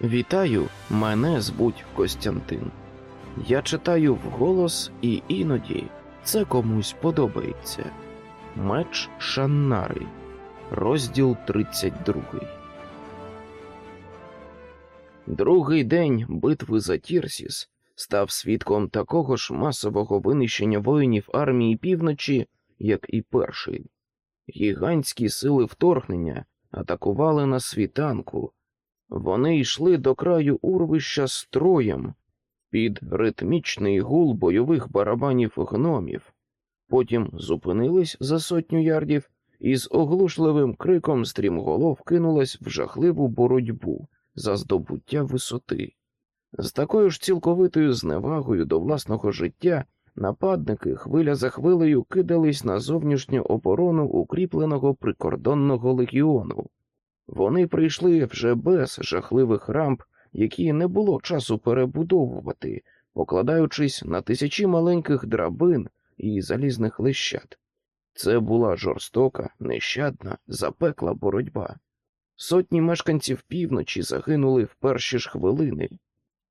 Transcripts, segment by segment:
Вітаю, мене звуть Костянтин. Я читаю вголос, і іноді це комусь подобається. Меч Шаннари, розділ 32. Другий день битви за Тірсіс став свідком такого ж масового винищення воїнів армії півночі, як і перший. Гігантські сили вторгнення атакували на світанку. Вони йшли до краю урвища строєм під ритмічний гул бойових барабанів гномів, потім зупинились за сотню ярдів і з оглушливим криком стрімголов кинулась в жахливу боротьбу за здобуття висоти. З такою ж цілковитою зневагою до власного життя нападники хвиля за хвилею кидались на зовнішню оборону укріпленого прикордонного легіону. Вони прийшли вже без жахливих рамп, які не було часу перебудовувати, покладаючись на тисячі маленьких драбин і залізних лищат. Це була жорстока, нещадна, запекла боротьба. Сотні мешканців півночі загинули в перші ж хвилини.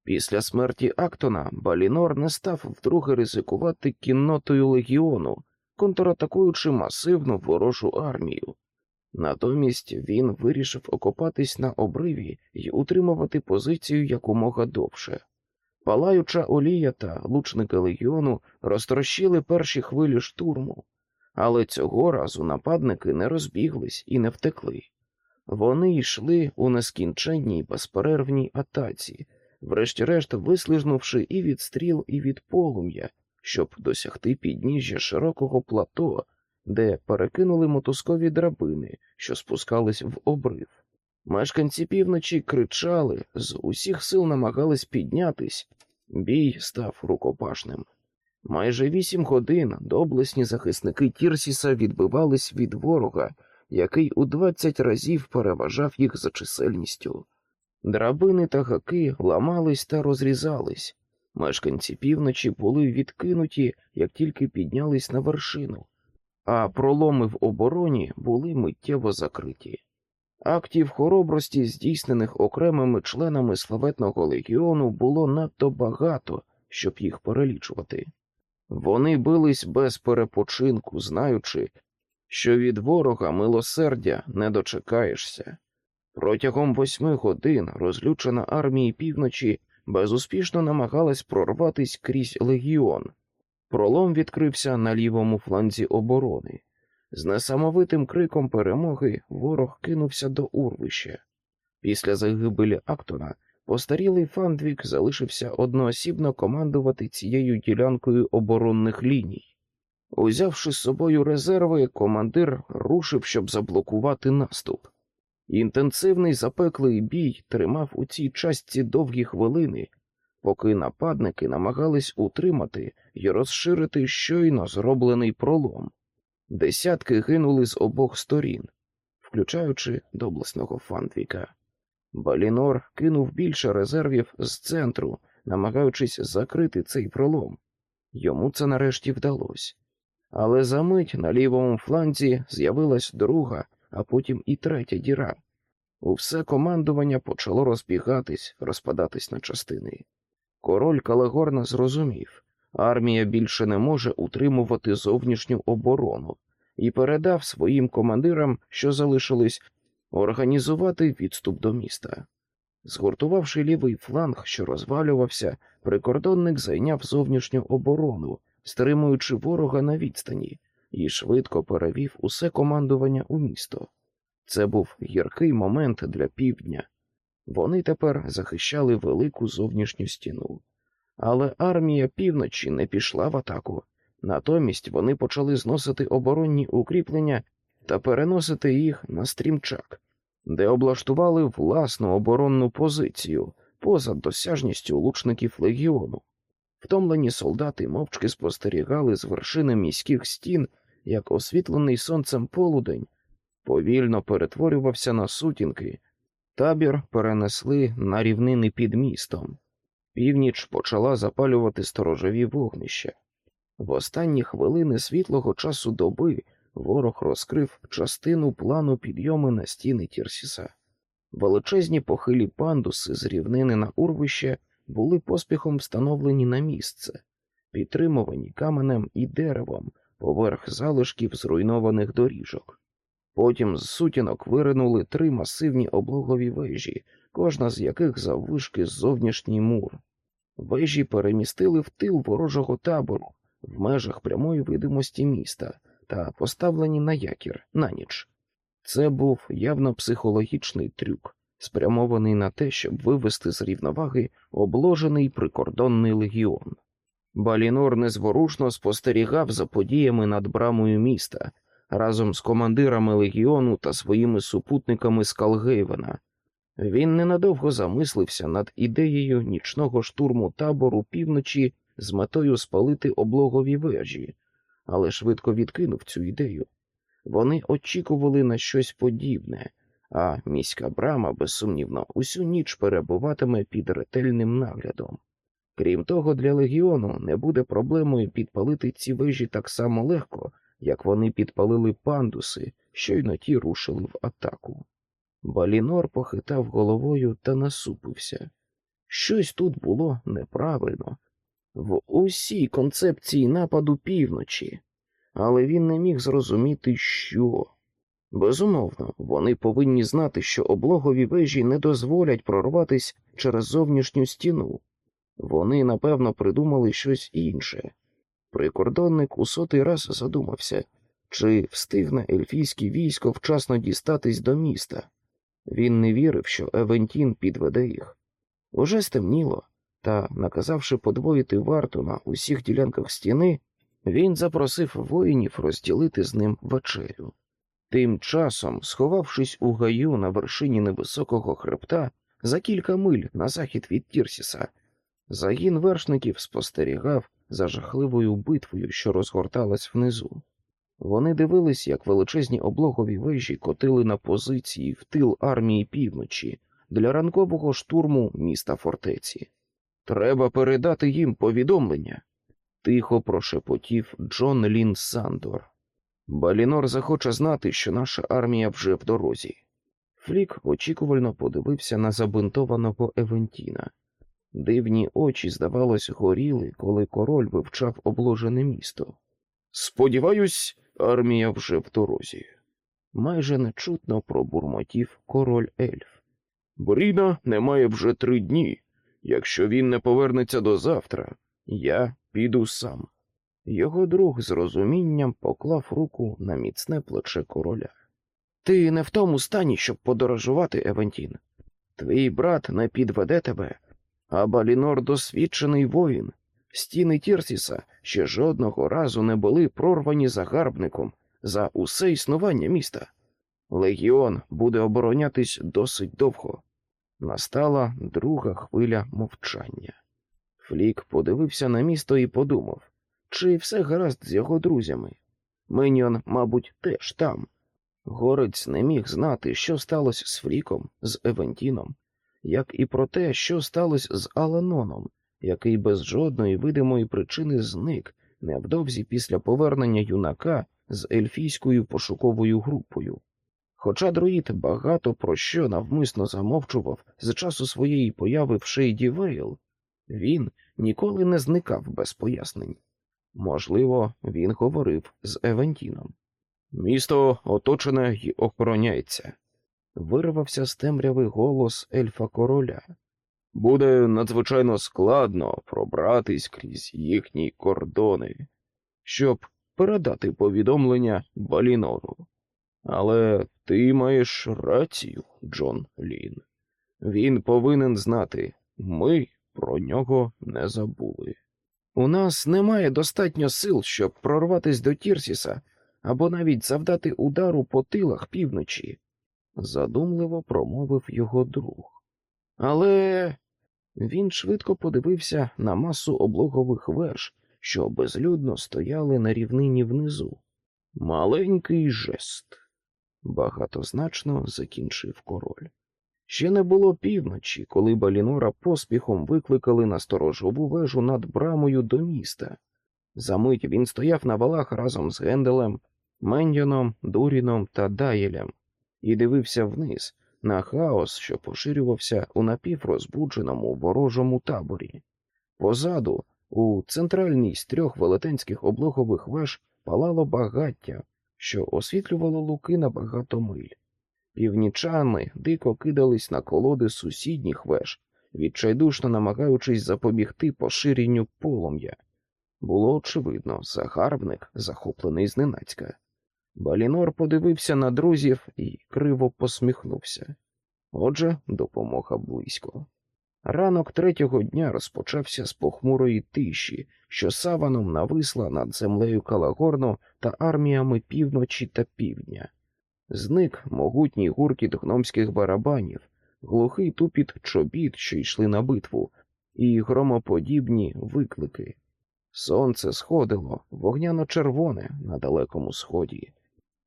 Після смерті Актона Балінор не став вдруге ризикувати кіннотою легіону, контратакуючи масивну ворожу армію. Натомість він вирішив окопатись на обриві і утримувати позицію якомога довше. Палаюча олія та лучники легіону розтрощили перші хвилі штурму, але цього разу нападники не розбіглись і не втекли. Вони йшли у нескінченній безперервній атаці, врешті-решт вислизнувши і від стріл, і від полум'я, щоб досягти підніжжя широкого плато, де перекинули мотузкові драбини, що спускались в обрив. Мешканці півночі кричали, з усіх сил намагались піднятись, бій став рукопашним. Майже вісім годин доблесні захисники Тірсіса відбивались від ворога, який у двадцять разів переважав їх за чисельністю. Драбини та гаки ламались та розрізались. Мешканці півночі були відкинуті, як тільки піднялись на вершину, а проломи в обороні були миттєво закриті. Актів хоробрості, здійснених окремими членами славетного легіону, було надто багато, щоб їх перелічувати. Вони бились без перепочинку, знаючи, що від ворога милосердя не дочекаєшся. Протягом восьми годин розлючена армія півночі безуспішно намагалась прорватися крізь легіон. Пролом відкрився на лівому фланзі оборони. З несамовитим криком перемоги ворог кинувся до урвища. Після загибелі Актона постарілий Фандвік залишився одноосібно командувати цією ділянкою оборонних ліній. Узявши з собою резерви, командир рушив, щоб заблокувати наступ. Інтенсивний запеклий бій тримав у цій частці довгі хвилини, поки нападники намагались утримати і розширити щойно зроблений пролом. Десятки гинули з обох сторін, включаючи доблесного Фандвіка. Балінор кинув більше резервів з центру, намагаючись закрити цей пролом. Йому це нарешті вдалося. Але за мить на лівому фланзі з'явилась друга, а потім і третя діра. Усе командування почало розбігатись, розпадатись на частини. Король Калагорна зрозумів, армія більше не може утримувати зовнішню оборону, і передав своїм командирам, що залишились, організувати відступ до міста. Згуртувавши лівий фланг, що розвалювався, прикордонник зайняв зовнішню оборону, стримуючи ворога на відстані, і швидко перевів усе командування у місто. Це був гіркий момент для півдня. Вони тепер захищали велику зовнішню стіну. Але армія півночі не пішла в атаку. Натомість вони почали зносити оборонні укріплення та переносити їх на стрімчак, де облаштували власну оборонну позицію поза досяжністю лучників легіону. Втомлені солдати мовчки спостерігали з вершини міських стін, як освітлений сонцем полудень повільно перетворювався на сутінки. Табір перенесли на рівнини під містом. Північ почала запалювати сторожові вогнища. В останні хвилини світлого часу доби ворог розкрив частину плану підйому на стіни Тірсіса. Величезні похилі пандуси з рівнини на урвище були поспіхом встановлені на місце, підтримувані каменем і деревом поверх залишків зруйнованих доріжок. Потім з сутінок виринули три масивні облогові вежі, кожна з яких заввишки зовнішній мур. Вежі перемістили в тил ворожого табору в межах прямої видимості міста та поставлені на якір на ніч. Це був явно психологічний трюк, спрямований на те, щоб вивести з рівноваги обложений прикордонний легіон. Балінор незворушно спостерігав за подіями над брамою міста разом з командирами легіону та своїми супутниками з Калгейвена. Він ненадовго замислився над ідеєю нічного штурму табору півночі з метою спалити облогові вежі, але швидко відкинув цю ідею. Вони очікували на щось подібне, а міська брама, безсумнівно, усю ніч перебуватиме під ретельним наглядом. Крім того, для легіону не буде проблемою підпалити ці вежі так само легко, як вони підпалили пандуси, щойно ті рушили в атаку. Балінор похитав головою та насупився. Щось тут було неправильно в усій концепції нападу півночі, але він не міг зрозуміти, що. Безумовно, вони повинні знати, що облогові вежі не дозволять прорватися через зовнішню стіну. Вони, напевно, придумали щось інше. Прикордонник у сотий раз задумався, чи встигне ельфійське військо вчасно дістатись до міста. Він не вірив, що Евентін підведе їх. Уже стемніло, та, наказавши подвоїти варту на усіх ділянках стіни, він запросив воїнів розділити з ним вечерю. Тим часом, сховавшись у гаю на вершині невисокого хребта за кілька миль на захід від Тірсіса, загін вершників спостерігав за жахливою битвою, що розгорталась внизу. Вони дивились, як величезні облогові вежі котили на позиції в тил армії півночі для ранкового штурму міста фортеці. Треба передати їм повідомлення, тихо прошепотів Джон Лін Сандор. Балінор захоче знати, що наша армія вже в дорозі. Флік очікувально подивився на забинтованого Евентіна. Дивні очі, здавалось, горіли, коли король вивчав обложене місто. Сподіваюсь, армія вже в дорозі. Майже нечутно пробурмотів король ельф. Бріна немає вже три дні. Якщо він не повернеться до завтра, я піду сам. Його друг з розумінням поклав руку на міцне плече короля. Ти не в тому стані, щоб подорожувати, Евентін. Твій брат не підведе тебе, а Балінор досвідчений воїн. Стіни Тірсіса ще жодного разу не були прорвані загарбником за усе існування міста. Легіон буде оборонятись досить довго. Настала друга хвиля мовчання. Флік подивився на місто і подумав, чи все гаразд з його друзями. Меньон, мабуть, теж там. Горець не міг знати, що сталося з Фліком, з Евентіном, як і про те, що сталося з Аланоном, який без жодної видимої причини зник невдовзі після повернення юнака з ельфійською пошуковою групою. Хоча друїд багато про що навмисно замовчував з часу своєї появи в Шейді Вейл, він ніколи не зникав без пояснень. Можливо, він говорив з Евентіном. Місто оточене й охороняється, вирвався з темряви голос ельфа короля. Буде надзвичайно складно пробратись крізь їхні кордони, щоб передати повідомлення Балінору. Але ти маєш рацію, Джон Лін. Він повинен знати, ми про нього не забули. У нас немає достатньо сил, щоб прорватися до Тірсіса або навіть завдати удару по тилах півночі, задумливо промовив його друг. Але він швидко подивився на масу облогових веж, що безлюдно стояли на рівнині внизу. Маленький жест, багатозначно закінчив король. Ще не було півночі, коли Балінора поспіхом викликали на сторожову вежу над брамою до міста. Замить він стояв на валах разом з Генделем, Мендіоном, Дуріном та Даєлем і дивився вниз, на хаос, що поширювався у напіврозбудженому ворожому таборі. Позаду, у центральній з трьох велетенських облогових веж палало багаття, що освітлювало луки на багато миль. Північани дико кидались на колоди сусідніх веж, відчайдушно намагаючись запобігти поширенню полум'я. Було очевидно, загарбник, захоплений зненацька. Балінор подивився на друзів і криво посміхнувся. Отже, допомога близько. Ранок третього дня розпочався з похмурої тиші, що саваном нависла над землею Калагорну та арміями півночі та півдня. Зник могутній гуркіт гномських барабанів, глухий тупіт чобіт, що йшли на битву, і громоподібні виклики. Сонце сходило вогняно-червоне на далекому сході.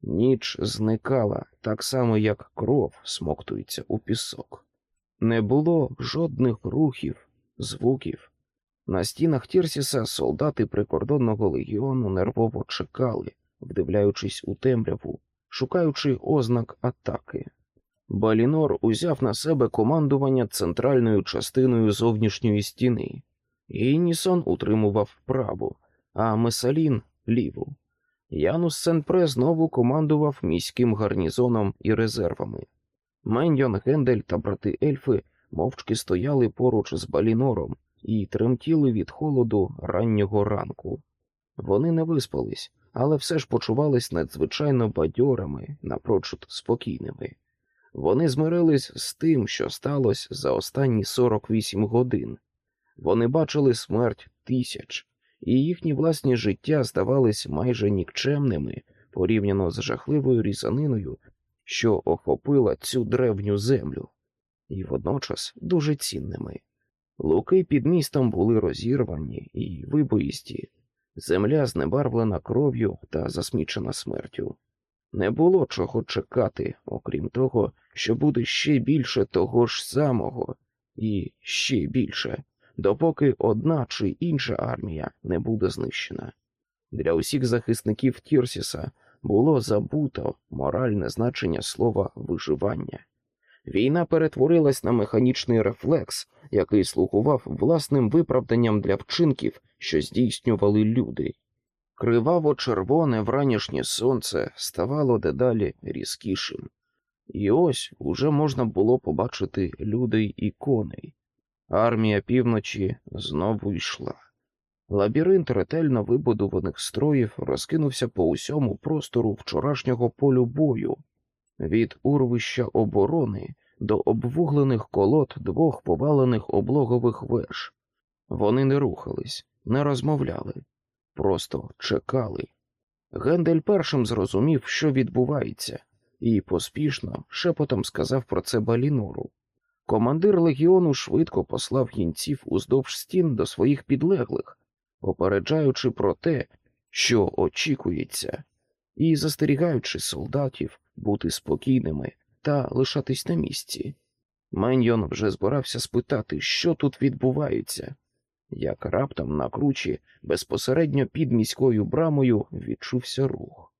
Ніч зникала так само, як кров смоктується у пісок. Не було жодних рухів, звуків. На стінах Тірсіса солдати прикордонного легіону нервово чекали, вдивляючись у темряву, шукаючи ознак атаки. Балінор узяв на себе командування центральною частиною зовнішньої стіни. Гіннісон утримував праву, а Месалін ліву. Янус Сенпре знову командував міським гарнізоном і резервами. Меньйон, Гендель та брати ельфи мовчки стояли поруч з Балінором і тремтіли від холоду раннього ранку. Вони не виспались, але все ж почувались надзвичайно бадьорими, напрочуд спокійними. Вони змирились з тим, що сталося за останні 48 годин. Вони бачили смерть тисяч, і їхні власні життя здавались майже нікчемними порівняно з жахливою різаниною, що охопила цю древню землю, і водночас дуже цінними. Луки під містом були розірвані і вибоїсті, земля знебарвлена кров'ю та засмічена смертю. Не було чого чекати, окрім того, що буде ще більше того ж самого, і ще більше, допоки одна чи інша армія не буде знищена. Для усіх захисників Тірсіса було забуто моральне значення слова виживання. Війна перетворилась на механічний рефлекс, який слугував власним виправданням для вчинків, що здійснювали люди. Криваво червоне вранішнє сонце ставало дедалі різкішим, і ось уже можна було побачити людей і коней. Армія півночі знову йшла. Лабіринт ретельно вибудованих строїв розкинувся по усьому простору вчорашнього полю бою, від урвища оборони до обвуглених колод двох повалених облогових веж. Вони не рухались, не розмовляли, просто чекали. Гендель першим зрозумів, що відбувається, і поспішно шепотом сказав про це Балінору. Командир легіону швидко послав гінців уздовж стін до своїх підлеглих, попереджаючи про те, що очікується, і застерігаючи солдатів бути спокійними та лишатись на місці. Меньйон вже збирався спитати, що тут відбувається, як раптом на кручі безпосередньо під міською брамою відчувся рух.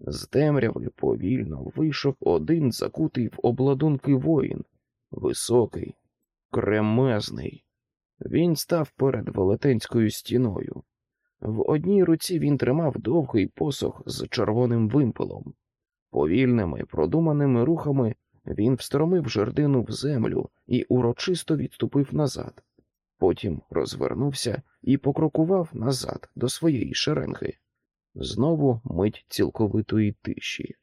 З темряви повільно вийшов один закутий в обладунки воїн, високий, кремезний. Він став перед велетенською стіною. В одній руці він тримав довгий посох з червоним вимпелом. Повільними, продуманими рухами він встромив жердину в землю і урочисто відступив назад. Потім розвернувся і покрокував назад до своєї шеренги. Знову мить цілковитої тиші.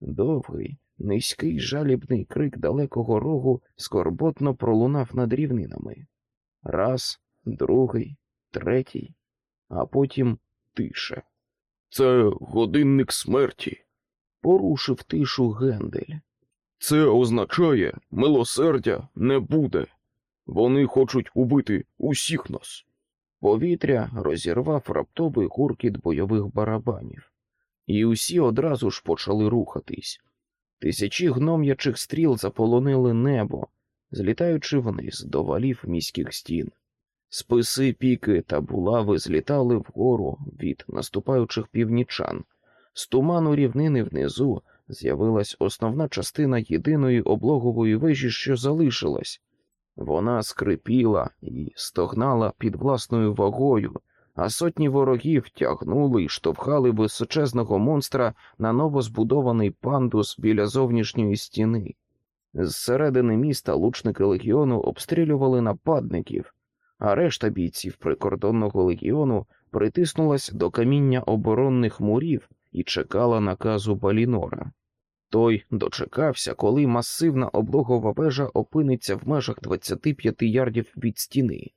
Довгий, низький жалібний крик далекого рогу скорботно пролунав над рівнинами. Раз, другий, третій, а потім тиша. Це годинник смерті. Порушив тишу Гендель. Це означає, милосердя не буде. Вони хочуть убити усіх нас. Повітря розірвав раптовий гуркіт бойових барабанів, і усі одразу ж почали рухатись. Тисячі гном'ячих стріл заполонили небо, злітаючи вниз до валів міських стін. Списи піки та булави злітали вгору від наступаючих північан. З туману рівнини внизу з'явилась основна частина єдиної облогової вежі, що залишилась. Вона скрипіла і стогнала під власною вагою, а сотні ворогів тягнули і штовхали височезного монстра на новозбудований пандус біля зовнішньої стіни. Зсередини міста лучники легіону обстрілювали нападників, а решта бійців прикордонного легіону притиснулась до каміння оборонних мурів і чекала наказу Балінора. Той дочекався, коли масивна облогова вежа опиниться в межах 25 ярдів від стіни.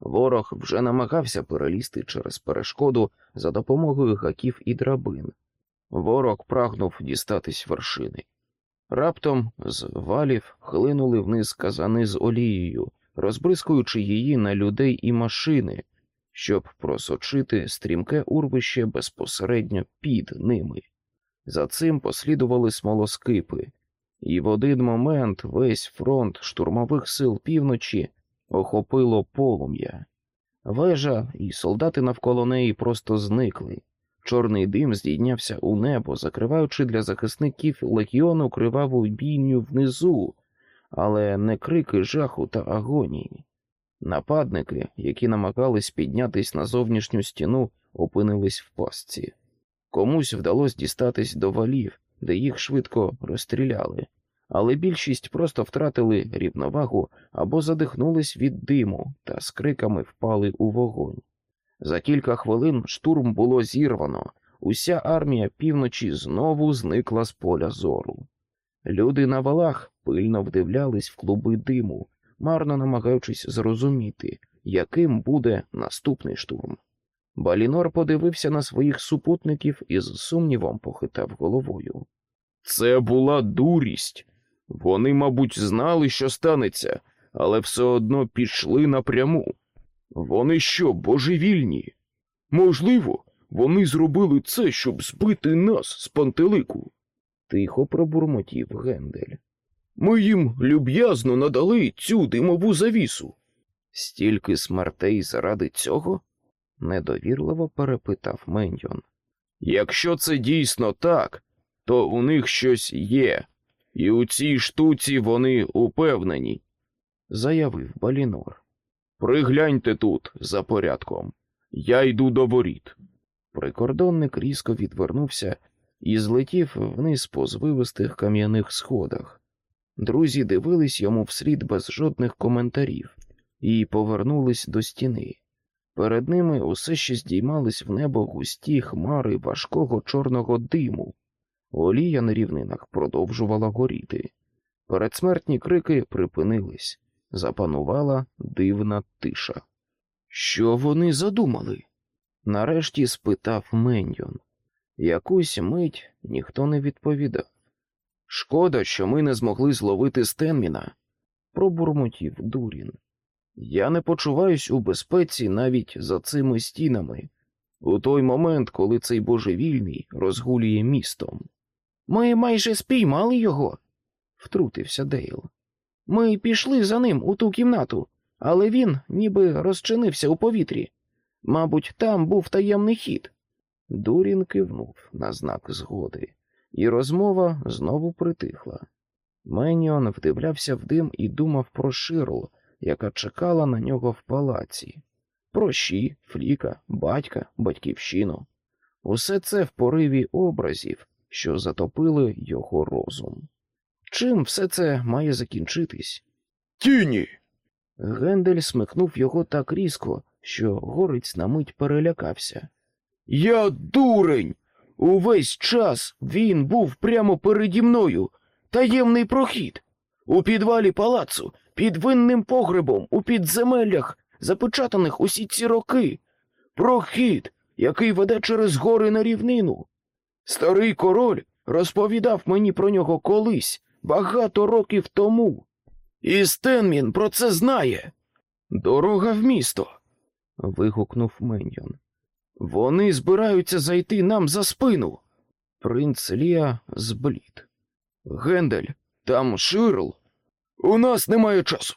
Ворог вже намагався перелізти через перешкоду за допомогою гаків і драбин. Ворог прагнув дістатись вершини. Раптом з валів хлинули вниз казани з олією, розбризкуючи її на людей і машини, щоб просочити стрімке урвище безпосередньо під ними. За цим послідували смолоскипи, і в один момент весь фронт штурмових сил півночі охопило полум'я. Вежа і солдати навколо неї просто зникли. Чорний дим здійнявся у небо, закриваючи для захисників легіону криваву бійню внизу, але не крики жаху та агонії. Нападники, які намагались піднятись на зовнішню стіну, опинились в пастці. Комусь вдалося дістатись до валів, де їх швидко розстріляли, але більшість просто втратили рівновагу або задихнулись від диму та з криками впали у вогонь. За кілька хвилин штурм було зірвано, уся армія півночі знову зникла з поля зору. Люди на валах пильно вдивлялись в клуби диму, марно намагаючись зрозуміти, яким буде наступний штурм. Балінор подивився на своїх супутників і з сумнівом похитав головою. Це була дурість. Вони, мабуть, знали, що станеться, але все одно пішли напряму. Вони що, божевільні? Можливо, вони зробили це, щоб збити нас з пантелику. Тихо пробурмотів Гендель. Ми їм люб'язно надали цю димову завісу. Стільки смертей заради цього? недовірливо перепитав Меньйон. Якщо це дійсно так, то у них щось є, і у цій штуці вони упевнені, заявив Балінор. Пригляньте тут за порядком. Я йду до воріт. Прикордонник різко відвернувся і злетів вниз по звивистих кам'яних сходах. Друзі дивились йому вслід без жодних коментарів і повернулись до стіни. Перед ними усе ще здіймались в небо густі хмари важкого чорного диму. Олія на рівнинах продовжувала горіти. Передсмертні крики припинились. Запанувала дивна тиша. Що вони задумали? Нарешті спитав Меньйон. Якусь мить ніхто не відповідав. Шкода, що ми не змогли зловити Стенміна, пробурмотів Дурін. Я не почуваюсь у безпеці навіть за цими стінами, у той момент, коли цей божевільний розгулює містом. Ми майже спіймали його, втрутився Дейл. Ми пішли за ним у ту кімнату, але він ніби розчинився у повітрі. Мабуть, там був таємний хід. Дурін кивнув на знак згоди, і розмова знову притихла. Меніон вдивлявся в дим і думав про Ширл, яка чекала на нього в палаці, про щі, фліка, батька, батьківщину. Усе це в пориві образів, що затопили його розум. Чим все це має закінчитись? Тіні. Гендель смикнув його так різко, що горець на мить перелякався. Я дурень. Увесь час він був прямо переді мною. Таємний прохід. У підвалі палацу, під винним погребом, у підземеллях, запечатаних усі ці роки. Прохід, який веде через гори на рівнину. Старий король розповідав мені про нього колись, багато років тому. І Стенмін про це знає. Дорога в місто. вигукнув Меньйон. Вони збираються зайти нам за спину. Принц Лія зблід. Гендель, там Ширл. У нас немає часу.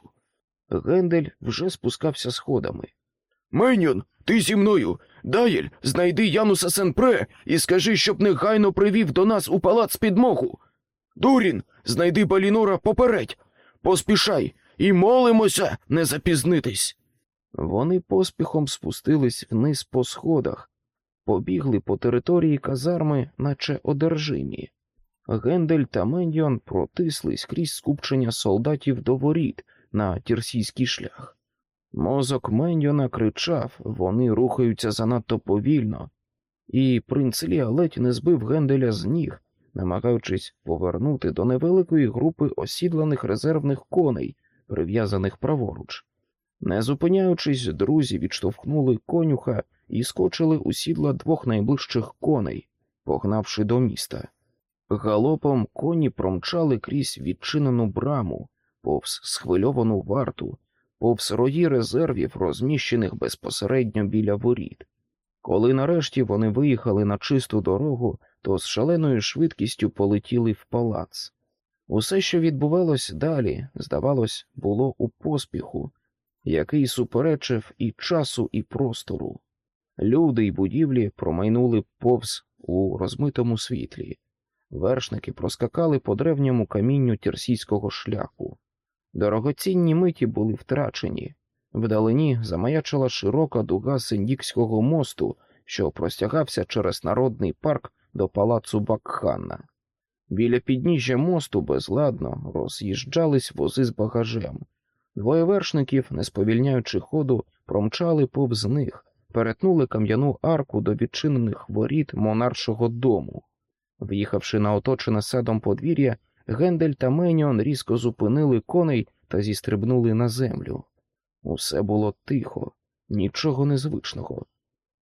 Гендель вже спускався сходами. Меньон, ти зі мною. Даєль, знайди Януса Сенпре і скажи, щоб негайно привів до нас у палац підмогу. Дурін, знайди Балінора попередь. Поспішай і молимося не запізнитись. Вони поспіхом спустились вниз по сходах, побігли по території казарми, наче одержимі. Гендель та Мендіон протислись крізь скупчення солдатів до воріт на тірсійський шлях. Мозок Мендіона кричав, вони рухаються занадто повільно, і принц Лія ледь не збив Генделя з ніг, намагаючись повернути до невеликої групи осідланих резервних коней, прив'язаних праворуч. Не зупиняючись, друзі відштовхнули конюха і скочили у сідла двох найближчих коней, погнавши до міста. Галопом коні промчали крізь відчинену браму, повз схвильовану варту, повз рої резервів, розміщених безпосередньо біля воріт. Коли нарешті вони виїхали на чисту дорогу, то з шаленою швидкістю полетіли в палац. Усе, що відбувалось далі, здавалось, було у поспіху, який суперечив і часу, і простору. Люди й будівлі промайнули повз у розмитому світлі. Вершники проскакали по древньому камінню тірсійського шляху. Дорогоцінні миті були втрачені. Вдалині замаячила широка дуга Синдікського мосту, що простягався через народний парк до палацу Бакханна. Біля підніжжя мосту безладно роз'їжджались вози з багажем. Двоє вершників, не сповільняючи ходу, промчали повз них, перетнули кам'яну арку до відчинених воріт монаршого дому. В'їхавши на оточене садом подвір'я, Гендель та Меніон різко зупинили коней та зістрибнули на землю. Усе було тихо, нічого незвичного.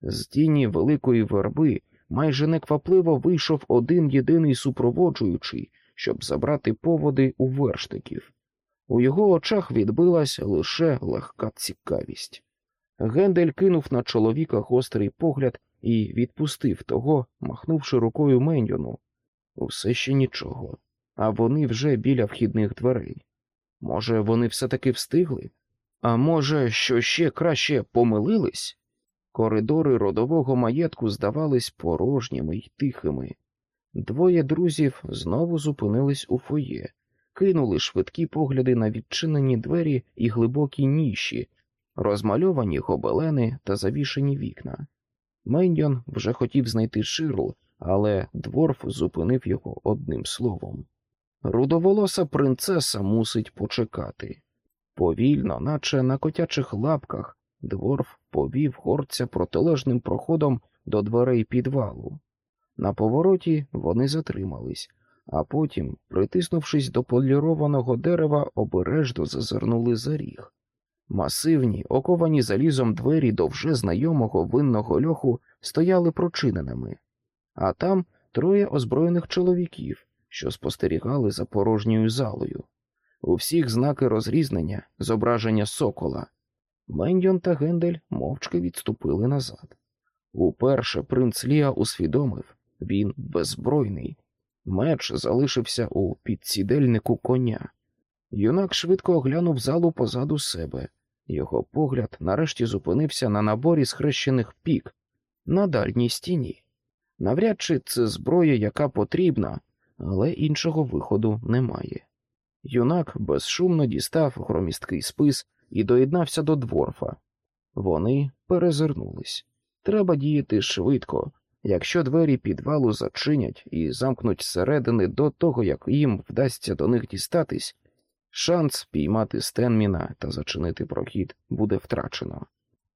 З тіні великої верби майже неквапливо вийшов один єдиний супроводжуючий, щоб забрати поводи у верштиків. У його очах відбилась лише легка цікавість. Гендель кинув на чоловіка гострий погляд і відпустив того, махнувши рукою Меньйону. Усе ще нічого, а вони вже біля вхідних дверей. Може, вони все-таки встигли? А може, що ще краще помилились? Коридори родового маєтку здавались порожніми й тихими. Двоє друзів знову зупинились у фоє, кинули швидкі погляди на відчинені двері і глибокі ніші, розмальовані гобелени та завішені вікна. Мендьон вже хотів знайти Ширл, але дворф зупинив його одним словом. Рудоволоса принцеса мусить почекати. Повільно, наче на котячих лапках, дворф повів горця протилежним проходом до дверей підвалу. На повороті вони затримались, а потім, притиснувшись до полірованого дерева, обережно зазирнули за ріг. Масивні, оковані залізом двері до вже знайомого винного льоху стояли прочиненими, а там троє озброєних чоловіків, що спостерігали за порожньою залою. У всіх знаки розрізнення, зображення сокола. Мендьон та Гендель мовчки відступили назад. Уперше принц Ліа усвідомив він беззбройний. Меч залишився у підсідельнику коня. Юнак швидко оглянув залу позаду себе. Його погляд нарешті зупинився на наборі схрещених пік на дальній стіні. Навряд чи це зброя, яка потрібна, але іншого виходу немає. Юнак безшумно дістав громісткий спис і доєднався до дворфа. Вони перезирнулись. Треба діяти швидко. Якщо двері підвалу зачинять і замкнуть зсередини до того, як їм вдасться до них дістатись, шанс піймати Стенміна та зачинити прохід буде втрачено.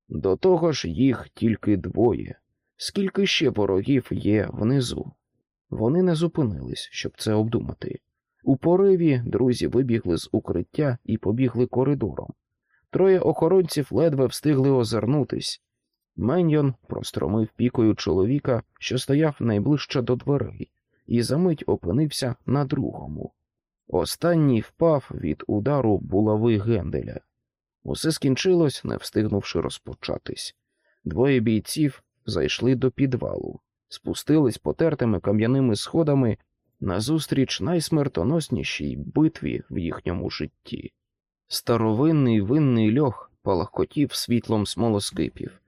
До того ж, їх тільки двоє. Скільки ще ворогів є внизу? Вони не зупинились, щоб це обдумати. У пориві друзі вибігли з укриття і побігли коридором. Троє охоронців ледве встигли озирнутись. Меньйон простромив пікою чоловіка, що стояв найближче до дверей, і за мить опинився на другому. Останній впав від удару булави Генделя. Усе скінчилось, не встигнувши розпочатись. Двоє бійців зайшли до підвалу, спустились потертими кам'яними сходами назустріч найсмертоноснішій битві в їхньому житті. Старовинний винний льох палахкотів світлом смолоскипів.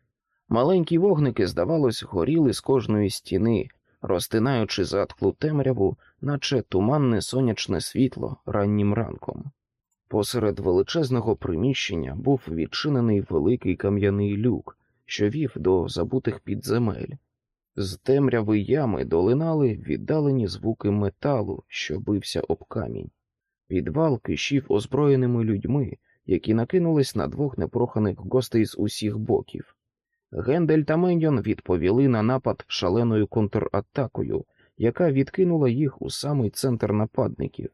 Маленькі вогники, здавалось, горіли з кожної стіни, розтинаючи затклу темряву, наче туманне сонячне світло раннім ранком. Посеред величезного приміщення був відчинений великий кам'яний люк, що вів до забутих підземель. З темряви ями долинали віддалені звуки металу, що бився об камінь. Підвал кишів озброєними людьми, які накинулись на двох непроханих гостей з усіх боків. Гендель та Меньйон відповіли на напад шаленою контратакою, яка відкинула їх у самий центр нападників.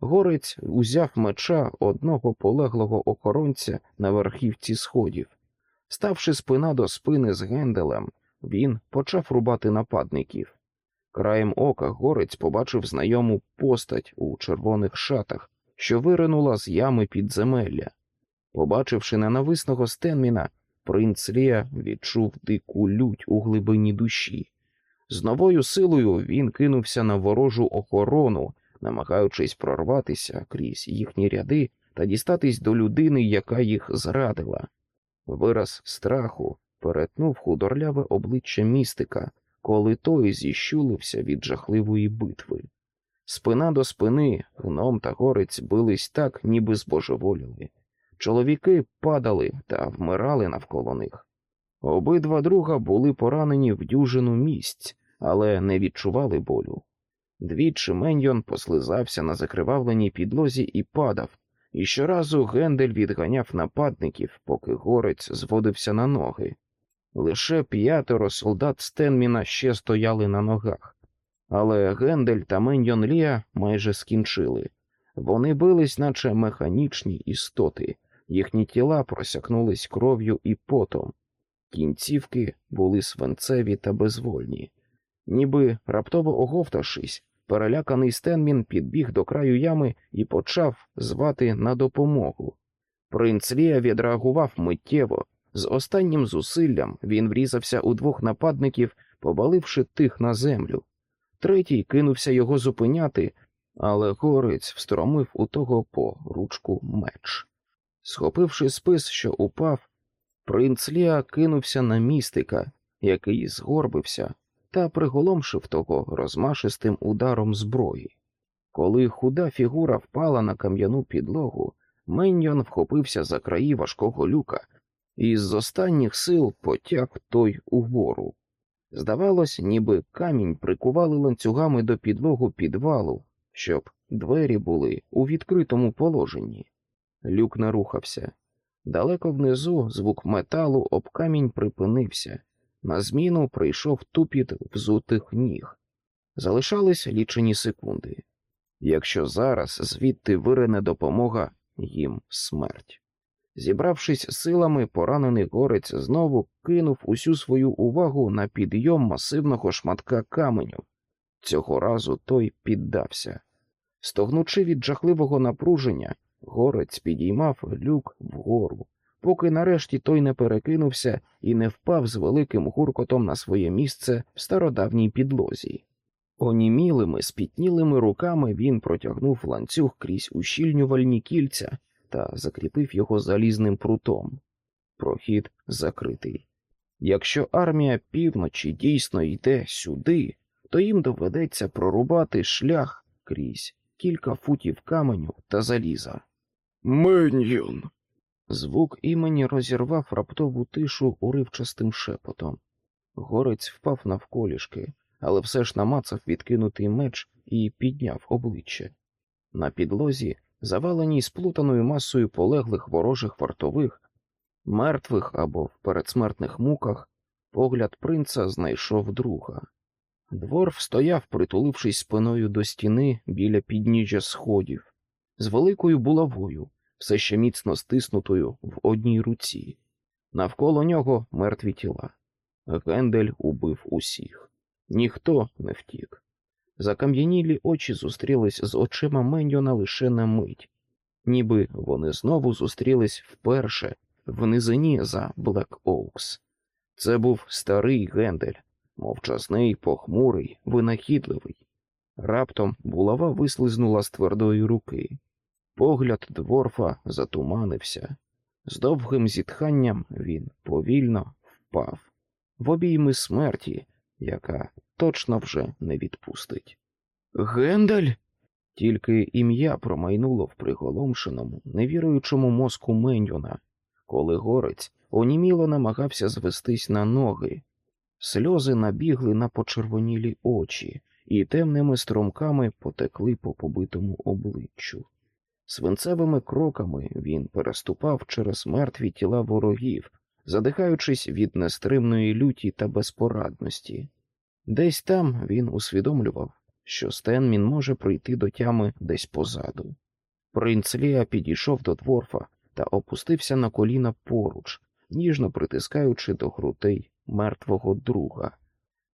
Горець узяв меча одного полеглого охоронця на верхівці сходів. Ставши спина до спини з Генделем, він почав рубати нападників. Краєм ока горець побачив знайому постать у червоних шатах, що виринула з ями підземелля. Побачивши ненависного Стенміна, принц Лія відчув дику лють у глибині душі. З новою силою він кинувся на ворожу охорону, намагаючись прорватися крізь їхні ряди та дістатись до людини, яка їх зрадила. Вираз страху перетнув худорляве обличчя містика, коли той зіщулився від жахливої битви. Спина до спини, гном та горець бились так, ніби збожеволіли. Чоловіки падали та вмирали навколо них. Обидва друга були поранені в дюжину місць, але не відчували болю. Двічі Меньйон послизався на закривавленій підлозі і падав, і щоразу Гендель відганяв нападників, поки горець зводився на ноги. Лише п'ятеро солдат Стенміна ще стояли на ногах, але Гендель та Меньйон Лія майже скінчили. Вони бились, наче механічні істоти, їхні тіла просякнулись кров'ю і потом. Кінцівки були свинцеві та безвольні. Ніби раптово оговтавшись, переляканий Стенмін підбіг до краю ями і почав звати на допомогу. Принц Лія відреагував миттєво. З останнім зусиллям він врізався у двох нападників, побаливши тих на землю. Третій кинувся його зупиняти, але горець встромив у того по ручку меч. Схопивши спис, що упав, принц Ліа кинувся на містика, який згорбився, та приголомшив того розмашистим ударом зброї. Коли худа фігура впала на кам'яну підлогу, Меньйон вхопився за краї важкого люка і з останніх сил потяг той угору. Здавалось, ніби камінь прикували ланцюгами до підлогу підвалу, щоб двері були у відкритому положенні. Люк не рухався. Далеко внизу звук металу об камінь припинився. На зміну прийшов тупіт взутих ніг. Залишались лічені секунди. Якщо зараз звідти вирине допомога, їм смерть. Зібравшись силами, поранений горець знову кинув усю свою увагу на підйом масивного шматка каменю. Цього разу той піддався. Стогнучи від жахливого напруження, горець підіймав люк вгору, поки нарешті той не перекинувся і не впав з великим гуркотом на своє місце в стародавній підлозі. Онімілими, спітнілими руками він протягнув ланцюг крізь ущільнювальні кільця та закріпив його залізним прутом. Прохід закритий. Якщо армія півночі дійсно йде сюди, то їм доведеться прорубати шлях крізь кілька футів каменю та заліза. Меньйон. Звук імені розірвав раптову тишу уривчастим шепотом. Горець впав навколішки, але все ж намацав відкинутий меч і підняв обличчя. На підлозі, заваленій сплутаною масою полеглих ворожих вартових, мертвих або в передсмертних муках, погляд принца знайшов друга. Дворф стояв, притулившись спиною до стіни біля підніжжя сходів, з великою булавою, все ще міцно стиснутою в одній руці. Навколо нього мертві тіла. Гендель убив усіх. Ніхто не втік. Закам'янілі очі зустрілись з очима Меньйона лише на мить, ніби вони знову зустрілись вперше в низині за Блек Оукс. Це був старий Гендель, мовчазний, похмурий, винахідливий. Раптом булава вислизнула з твердої руки. Погляд дворфа затуманився. З довгим зітханням він повільно впав в обійми смерті, яка точно вже не відпустить. Гендель? Тільки ім'я промайнуло в приголомшеному, невіруючому мозку Меньйона, коли горець оніміло намагався звестись на ноги. Сльози набігли на почервонілі очі і темними струмками потекли по побитому обличчю. Свинцевими кроками він переступав через мертві тіла ворогів, задихаючись від нестримної люті та безпорадності. Десь там він усвідомлював, що Стенмін може прийти до тями десь позаду. Принц Ліа підійшов до дворфа та опустився на коліна поруч, ніжно притискаючи до грудей мертвого друга.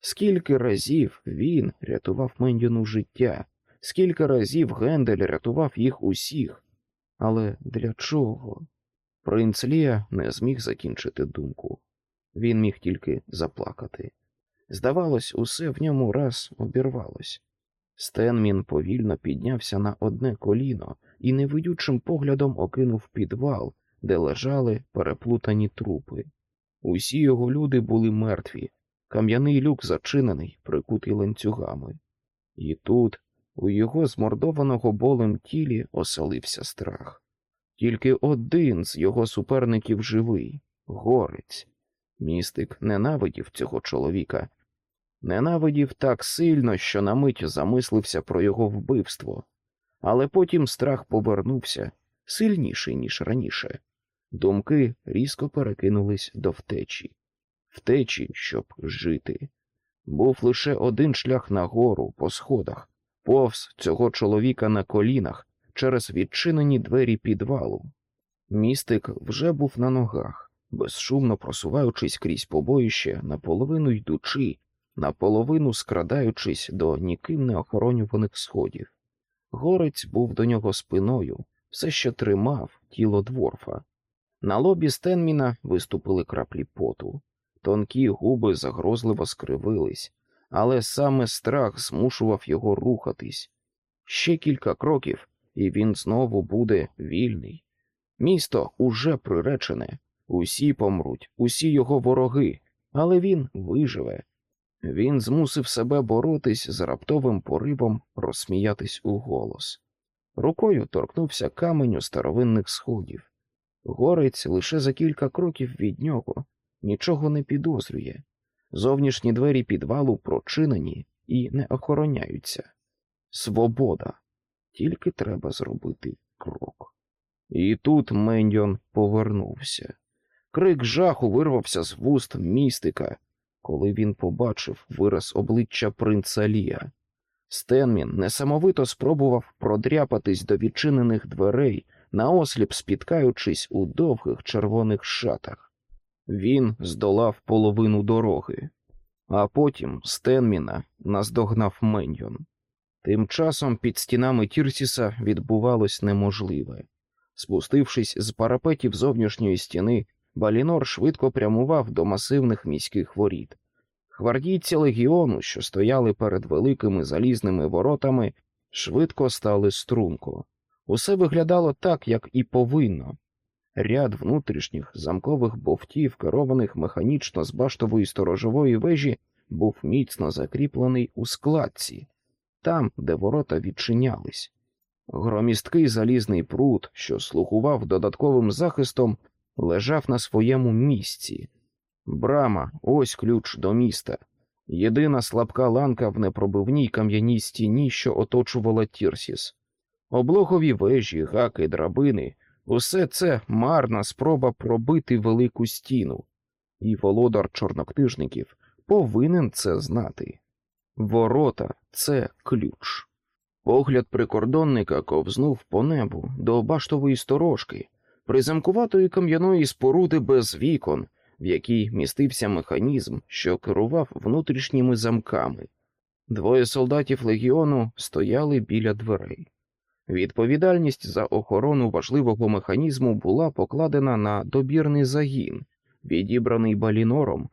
Скільки разів він рятував Мендіну життя, скільки разів Гендель рятував їх усіх. Але для чого? Принц Лія не зміг закінчити думку. Він міг тільки заплакати. Здавалось, усе в ньому раз обірвалось. Стенмін повільно піднявся на одне коліно і невидючим поглядом окинув підвал, де лежали переплутані трупи. Усі його люди були мертві, кам'яний люк зачинений, прикутий ланцюгами. І тут у його змордованого болем тілі оселився страх. Тільки один з його суперників живий горець. Містик ненавидів цього чоловіка, ненавидів так сильно, що на мить замислився про його вбивство, але потім страх повернувся сильніший, ніж раніше. Думки різко перекинулись до втечі, втечі, щоб жити. Був лише один шлях нагору по сходах, повз цього чоловіка на колінах через відчинені двері підвалу. Містик вже був на ногах, безшумно просуваючись крізь побоїще, наполовину йдучи, наполовину скрадаючись до ніким не охоронюваних сходів. Горець був до нього спиною, все ще тримав тіло дворфа. На лобі Стенміна виступили краплі поту, тонкі губи загрозливо скривились, але саме страх змушував його рухатись. Ще кілька кроків, і він знову буде вільний. Місто уже приречене, усі помруть, усі його вороги, але він виживе. Він змусив себе боротись з раптовим поривом розсміятись у голос. Рукою торкнувся каменю старовинних сходів. Горець лише за кілька кроків від нього нічого не підозрює. Зовнішні двері підвалу прочинені і не охороняються. Свобода. Тільки треба зробити крок. І тут Мендьон повернувся. Крик жаху вирвався з вуст містика, коли він побачив вираз обличчя принца Лія. Стенмін несамовито спробував продряпатись до відчинених дверей, наосліп спіткаючись у довгих червоних шатах. Він здолав половину дороги, а потім Стенміна наздогнав Меньйон. Тим часом під стінами Тірсіса відбувалось неможливе. Спустившись з парапетів зовнішньої стіни, Балінор швидко прямував до масивних міських воріт. Гвардійці легіону, що стояли перед великими залізними воротами, швидко стали струнко. Усе виглядало так, як і повинно. Ряд внутрішніх замкових бовтів, керованих механічно з баштової сторожової вежі, був міцно закріплений у складці, там, де ворота відчинялись. Громісткий залізний пруд, що слугував додатковим захистом, лежав на своєму місці. Брама ось ключ до міста. Єдина слабка ланка в непробивній кам'яній стіні, що оточувала Тірсіс. Облогові вежі, гаки, драбини усе це марна спроба пробити велику стіну, і володар чорнокнижників повинен це знати. Ворота це ключ. Погляд прикордонника ковзнув по небу до баштової сторожки, приземкуватої кам'яної споруди без вікон, в якій містився механізм, що керував внутрішніми замками. Двоє солдатів легіону стояли біля дверей. Відповідальність за охорону важливого механізму була покладена на добірний загін, відібраний балінором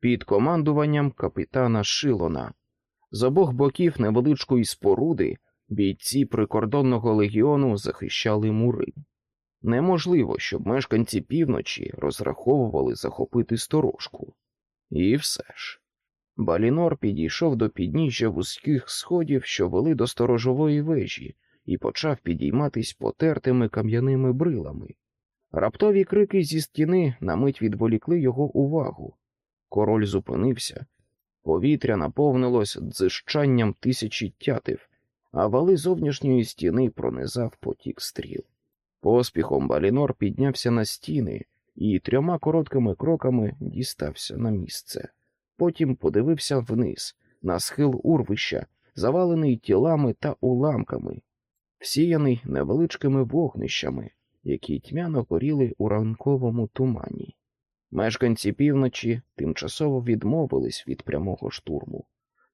під командуванням капітана Шилона. З обох боків невеличкої споруди бійці прикордонного легіону захищали мури. Неможливо, щоб мешканці півночі розраховували захопити сторожку. І все ж. Балінор підійшов до підніжжя вузьких сходів, що вели до сторожової вежі, і почав підійматись потертими кам'яними брилами. Раптові крики зі стіни на мить відволікли його увагу. Король зупинився, повітря наповнилось дзищанням тисячі тятив, а вали зовнішньої стіни пронизав потік стріл. Поспіхом Балінор піднявся на стіни і трьома короткими кроками дістався на місце. Потім подивився вниз, на схил урвища, завалений тілами та уламками, всіяний невеличкими вогнищами, які тьмяно горіли у ранковому тумані. Мешканці півночі тимчасово відмовились від прямого штурму.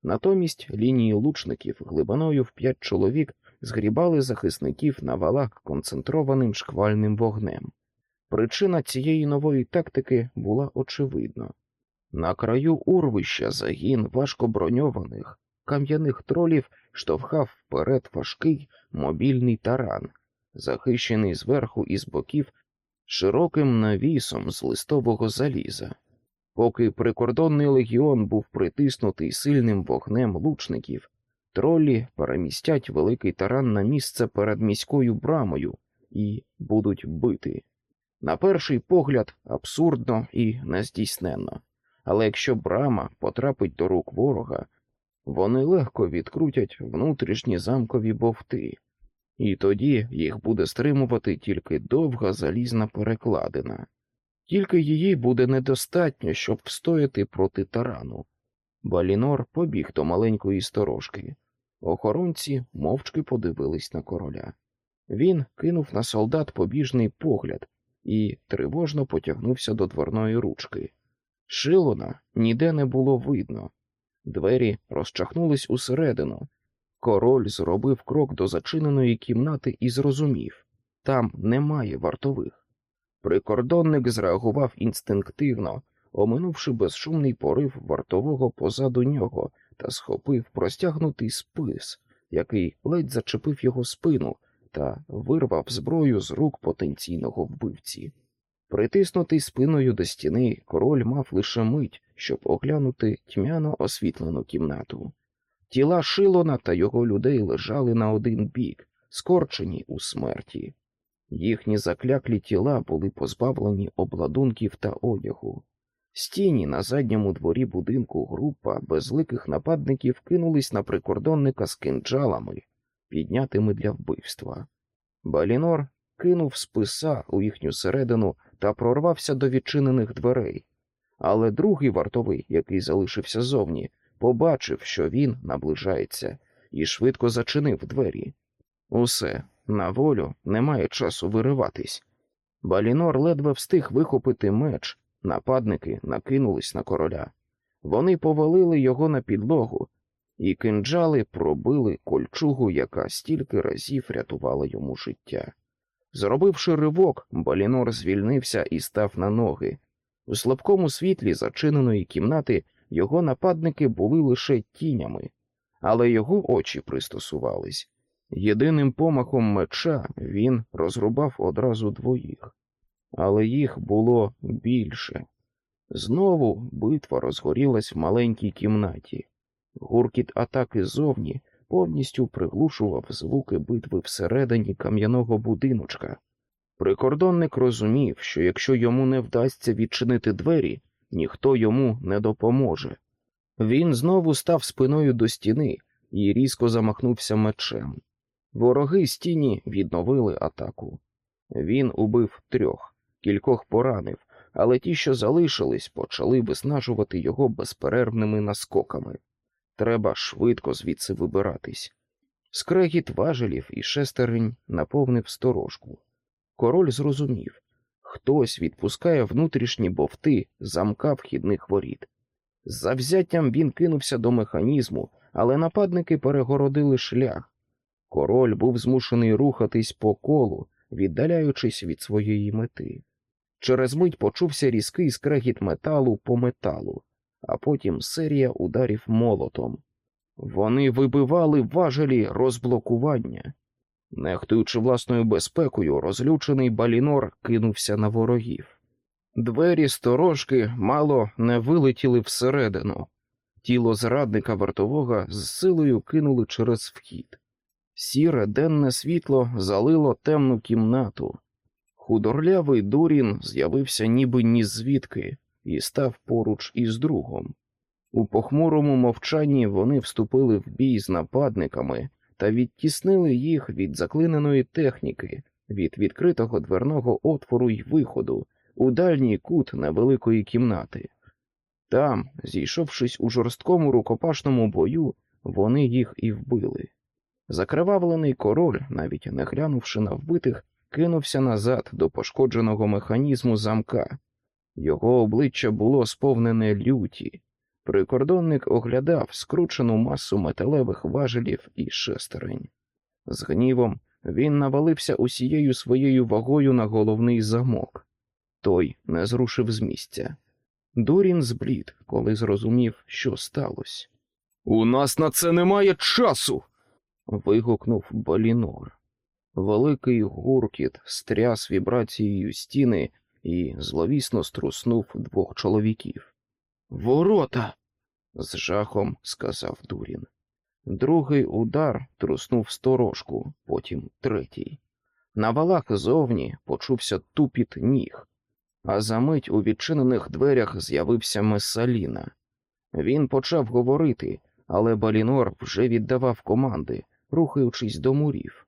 Натомість лінії лучників глибиною в п'ять чоловік згрібали захисників на валах концентрованим шквальним вогнем. Причина цієї нової тактики була очевидна. На краю урвища загін важкоброньованих кам'яних тролів штовхав вперед важкий мобільний таран, захищений зверху і з боків широким навісом з листового заліза. Поки прикордонний легіон був притиснутий сильним вогнем лучників, тролі перемістять великий таран на місце перед міською брамою і будуть бити. На перший погляд, абсурдно і нездійсненно. Але якщо брама потрапить до рук ворога, вони легко відкрутять внутрішні замкові бовти, і тоді їх буде стримувати тільки довга залізна перекладина. Тільки її буде недостатньо, щоб встояти проти тарану. Балінор побіг до маленької сторожки. Охоронці мовчки подивились на короля. Він кинув на солдат побіжний погляд і тривожно потягнувся до дверної ручки. Шилона ніде не було видно. Двері розчахнулись усередину. Король зробив крок до зачиненої кімнати і зрозумів там немає вартових. Прикордонник зреагував інстинктивно, оминувши безшумний порив вартового позаду нього, та схопив простягнутий спис, який ледь зачепив його спину та вирвав зброю з рук потенційного вбивці. Притиснутий спиною до стіни, король мав лише мить, щоб оглянути тьмяно освітлену кімнату. Тіла Шилона та його людей лежали на один бік, скорчені у смерті. Їхні закляклі тіла були позбавлені обладунків та одягу. Стіні на задньому дворі будинку група безликих нападників кинулись на прикордонника з кинджалами, піднятими для вбивства. Балінор кинув списа у їхню середину та прорвався до відчинених дверей, але другий вартовий, який залишився зовні, побачив, що він наближається, і швидко зачинив двері. Усе, на волю немає часу вириватись. Балінор ледве встиг вихопити меч, нападники накинулись на короля. Вони повалили його на підлогу, і кинджали пробили кольчугу, яка стільки разів рятувала йому життя. Зробивши ривок, Балінор звільнився і став на ноги. У слабкому світлі зачиненої кімнати його нападники були лише тінями, але його очі пристосувались. Єдиним помахом меча він розрубав одразу двоїх, але їх було більше. Знову битва розгорілась в маленькій кімнаті. Гуркіт атаки зовні повністю приглушував звуки битви всередині кам'яного будиночка. Прикордонник розумів, що якщо йому не вдасться відчинити двері, ніхто йому не допоможе. Він знову став спиною до стіни і різко замахнувся мечем. Вороги стіні відновили атаку. Він убив трьох, кількох поранив, але ті, що залишились, почали виснажувати його безперервними наскоками. Треба швидко звідси вибиратись. Скрегіт важелів і шестерень наповнив сторожку. Король зрозумів хтось відпускає внутрішні бовти замка вхідних воріт. З завзяттям він кинувся до механізму, але нападники перегородили шлях. Король був змушений рухатись по колу, віддаляючись від своєї мети. Через мить почувся різкий скрегіт металу по металу, а потім серія ударів молотом. Вони вибивали важелі розблокування. Нехтуючи власною безпекою, розлючений Балінор кинувся на ворогів. Двері сторожки мало не вилетіли всередину. Тіло зрадника вартового з силою кинули через вхід. Сіре денне світло залило темну кімнату. Худорлявий Дурін з'явився ніби ні звідки і став поруч із другом. У похмурому мовчанні вони вступили в бій з нападниками та відтіснили їх від заклиненої техніки, від відкритого дверного отвору й виходу у дальній кут невеликої кімнати. Там, зійшовшись у жорсткому рукопашному бою, вони їх і вбили. Закривавлений король, навіть не глянувши на вбитих, кинувся назад до пошкодженого механізму замка. Його обличчя було сповнене люті. Прикордонник оглядав скручену масу металевих важелів і шестерень. З гнівом він навалився усією своєю вагою на головний замок. Той не зрушив з місця. Дорін зблід, коли зрозумів, що сталося. У нас на це немає часу. вигукнув Балінор. Великий гуркіт стряс вібрацією стіни і зловісно струснув двох чоловіків. Ворота. З жахом сказав Дурін. Другий удар труснув сторожку, потім третій. На валах зовні почувся тупіт ніг, а за мить у відчинених дверях з'явився Месаліна. Він почав говорити, але Балінор вже віддавав команди, рухаючись до мурів.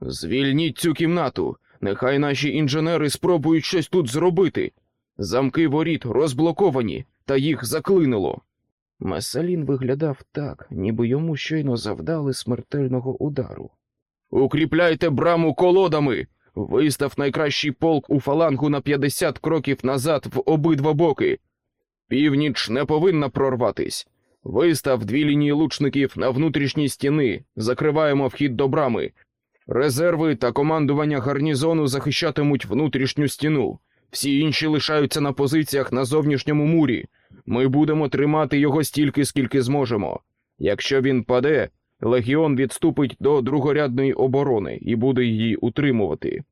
Звільніть цю кімнату. Нехай наші інженери спробують щось тут зробити. Замки воріт розблоковані, та їх заклинило. Месалін виглядав так, ніби йому щойно завдали смертельного удару. Укріпляйте браму колодами. Вистав найкращий полк у фалангу на 50 кроків назад в обидва боки. Північ не повинна прорватись. Вистав дві лінії лучників на внутрішній стіни, закриваємо вхід до брами. Резерви та командування гарнізону захищатимуть внутрішню стіну. Всі інші лишаються на позиціях на зовнішньому мурі. Ми будемо тримати його стільки, скільки зможемо. Якщо він паде, легіон відступить до другорядної оборони і буде її утримувати.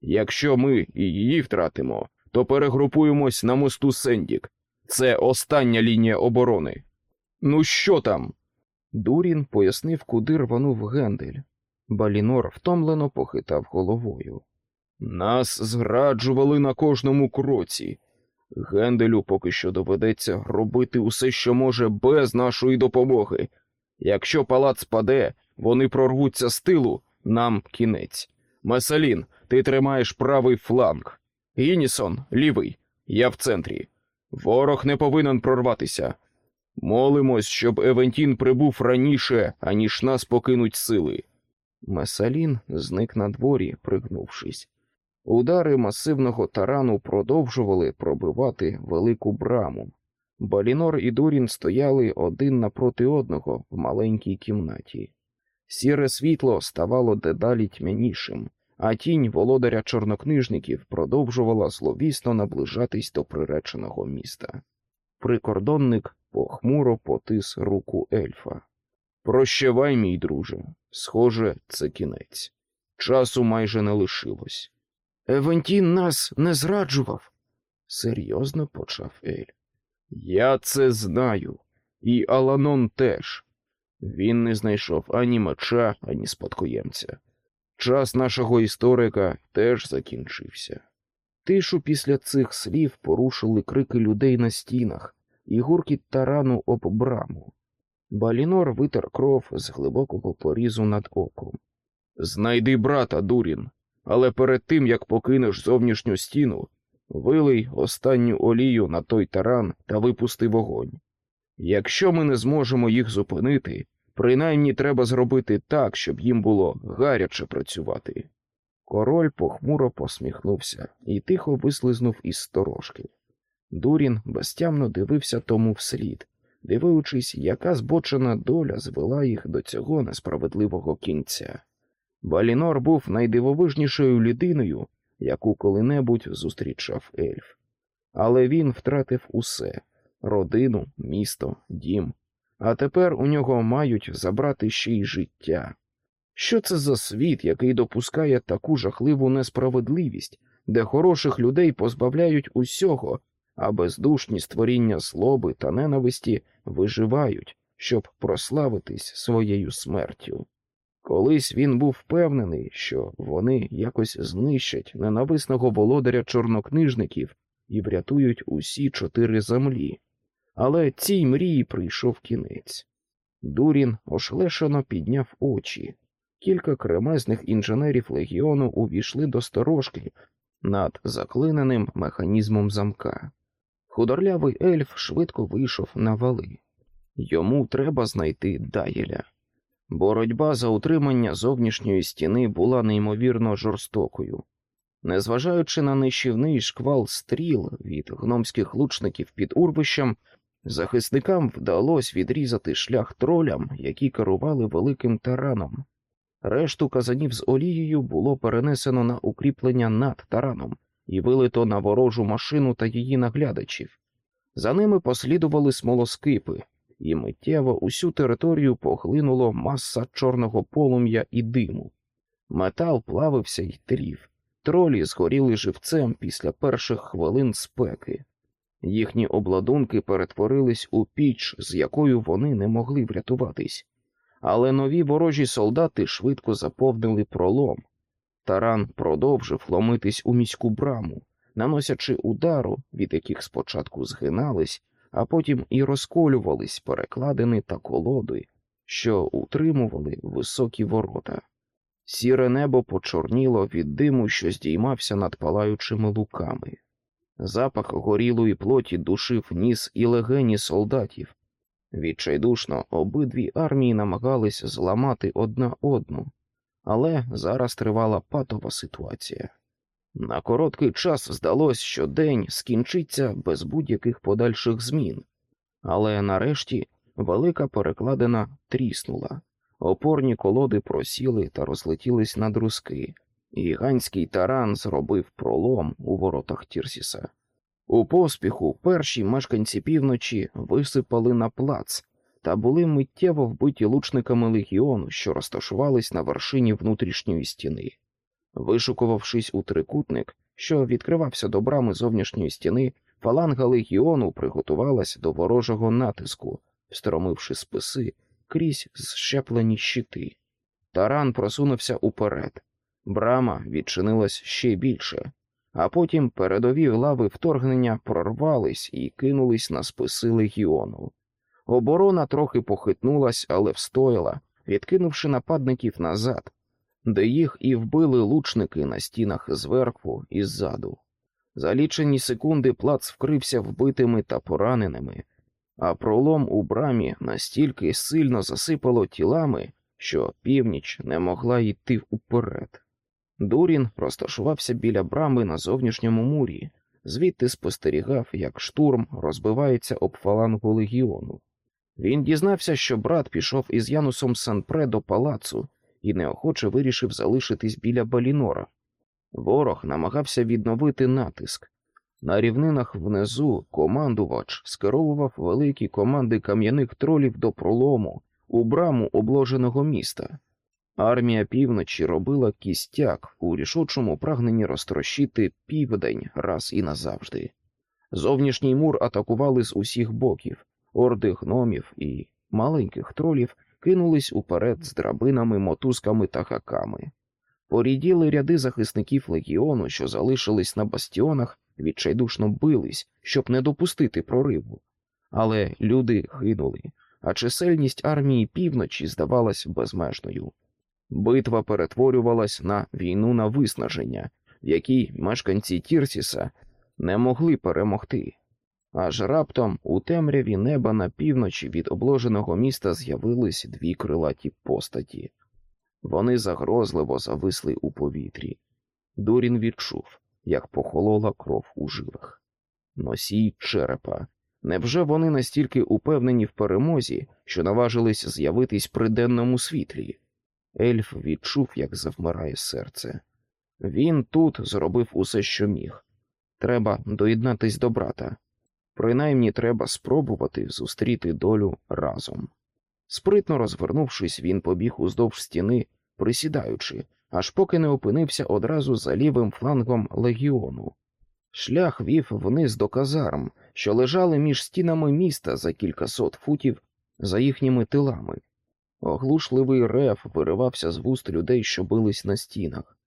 Якщо ми і її втратимо, то перегрупуємось на мосту Сендік. Це остання лінія оборони. Ну що там? Дурін пояснив, куди рванув Гендель. Балінор втомлено похитав головою. Нас зраджували на кожному кроці. Генделю поки що доведеться робити усе, що може, без нашої допомоги. Якщо палац паде, вони прорвуться з тилу, нам кінець. Месалін, ти тримаєш правий фланг. Гінісон, лівий, я в центрі. Ворог не повинен прорватися. Молимось, щоб Евентін прибув раніше, аніж нас покинуть сили. Месалін зник на дворі, пригнувшись. Удари масивного тарану продовжували пробивати велику браму. Балінор і Дурін стояли один напроти одного в маленькій кімнаті. Сіре світло ставало дедалі тьмянішим, а тінь володаря чорнокнижників продовжувала зловісно наближатись до приреченого міста. Прикордонник похмуро потис руку ельфа. Прощавай, мій друже. Схоже, це кінець. Часу майже не лишилось. Евентін нас не зраджував, серйозно почав Ель. Я це знаю, і Аланон теж. Він не знайшов ані меча, ані спадкоємця. Час нашого історика теж закінчився. Тишу після цих слів порушили крики людей на стінах і гуркіт тарану об браму. Балінор витер кров з глибокого порізу над оком. Знайди брата, Дурін, але перед тим як покинеш зовнішню стіну, вилий останню олію на той таран та випусти вогонь. Якщо ми не зможемо їх зупинити, принаймні треба зробити так, щоб їм було гаряче працювати. Король похмуро посміхнувся і тихо вислизнув із сторожки. Дурін безтямно дивився тому вслід, дивуючись, яка збочена доля звела їх до цього несправедливого кінця. Балінор був найдивовижнішою людиною, яку коли-небудь зустрічав ельф. Але він втратив усе родину, місто, дім. А тепер у нього мають забрати ще й життя. Що це за світ, який допускає таку жахливу несправедливість, де хороших людей позбавляють усього, а бездушні створіння злоби та ненависті виживають, щоб прославитись своєю смертю? Колись він був впевнений, що вони якось знищать ненависного володаря чорнокнижників і врятують усі чотири землі. Але цій мрії прийшов кінець. Дурін ошлешено підняв очі. Кілька кремезних інженерів легіону увійшли до сторожки над заклиненим механізмом замка. Худорлявий ельф швидко вийшов на вали. Йому треба знайти Дайеля. Боротьба за утримання зовнішньої стіни була неймовірно жорстокою. Незважаючи на нищівний шквал стріл від гномських лучників під урвищем, захисникам вдалося відрізати шлях тролям, які керували великим тараном. Решту казанів з олією було перенесено на укріплення над тараном і вилито на ворожу машину та її наглядачів. За ними послідували смолоскипи, і миттєво усю територію поглинуло маса чорного полум'я і диму. Метал плавився й трів, тролі згоріли живцем після перших хвилин спеки. Їхні обладунки перетворились у піч, з якою вони не могли врятуватись, але нові ворожі солдати швидко заповнили пролом. Таран продовжив ломитись у міську браму, наносячи удару, від яких спочатку згинались, а потім і розколювались перекладини та колоди, що утримували високі ворота. Сіре небо почорніло від диму, що здіймався над палаючими луками. Запах горілої плоті душив ніс і легені солдатів. Відчайдушно обидві армії намагались зламати одна одну, але зараз тривала патова ситуація. На короткий час здалось, що день скінчиться без будь-яких подальших змін, але нарешті велика перекладина тріснула, опорні колоди просіли та розлетілись на друзки, гігантський таран зробив пролом у воротах Тірсіса. У поспіху перші мешканці півночі висипали на плац та були миттєво вбиті лучниками легіону, що розташувались на вершині внутрішньої стіни. Вишукувавшись у трикутник, що відкривався до брами зовнішньої стіни, фаланга легіону приготувалась до ворожого натиску, встромивши списи крізь зщеплені щити. Таран просунувся уперед, брама відчинилась ще більше, а потім передові лави вторгнення прорвались і кинулись на списи легіону. Оборона трохи похитнулась, але встояла, відкинувши нападників назад, де їх і вбили лучники на стінах зверху і ззаду. За лічені секунди плац вкрився вбитими та пораненими, а пролом у брамі настільки сильно засипало тілами, що північ не могла йти уперед. Дурін розташувався біля брами на зовнішньому мурі, звідти спостерігав, як штурм розбивається об фалангу легіону. Він дізнався, що брат пішов із Янусом Санпре до палацу і неохоче вирішив залишитись біля Балінора. Ворог намагався відновити натиск. На рівнинах внизу командувач скеровував великі команди кам'яних тролів до пролому у браму обложеного міста. Армія півночі робила кістяк у рішучому прагненні розтрощити південь раз і назавжди. Зовнішній мур атакували з усіх боків, орди гномів і маленьких тролів кинулись уперед з драбинами, мотузками та хаками. Поріділи ряди захисників легіону, що залишились на бастіонах, відчайдушно бились, щоб не допустити прориву. Але люди гинули, а чисельність армії півночі здавалась безмежною. Битва перетворювалась на війну на виснаження, в якій мешканці Тірсіса не могли перемогти. Аж раптом у темряві неба на півночі від обложеного міста з'явились дві крилаті постаті. Вони загрозливо зависли у повітрі. Дурін відчув, як похолола кров у жилах. Носій черепа. Невже вони настільки упевнені в перемозі, що наважились з'явитись при денному світлі? Ельф відчув, як завмирає серце. Він тут зробив усе, що міг. Треба доєднатись до брата. Принаймні треба спробувати зустріти долю разом. Спритно розвернувшись, він побіг уздовж стіни, присідаючи, аж поки не опинився одразу за лівим флангом легіону. Шлях вів вниз до казарм, що лежали між стінами міста за кількасот футів за їхніми тилами. Оглушливий рев виривався з вуст людей, що бились на стінах.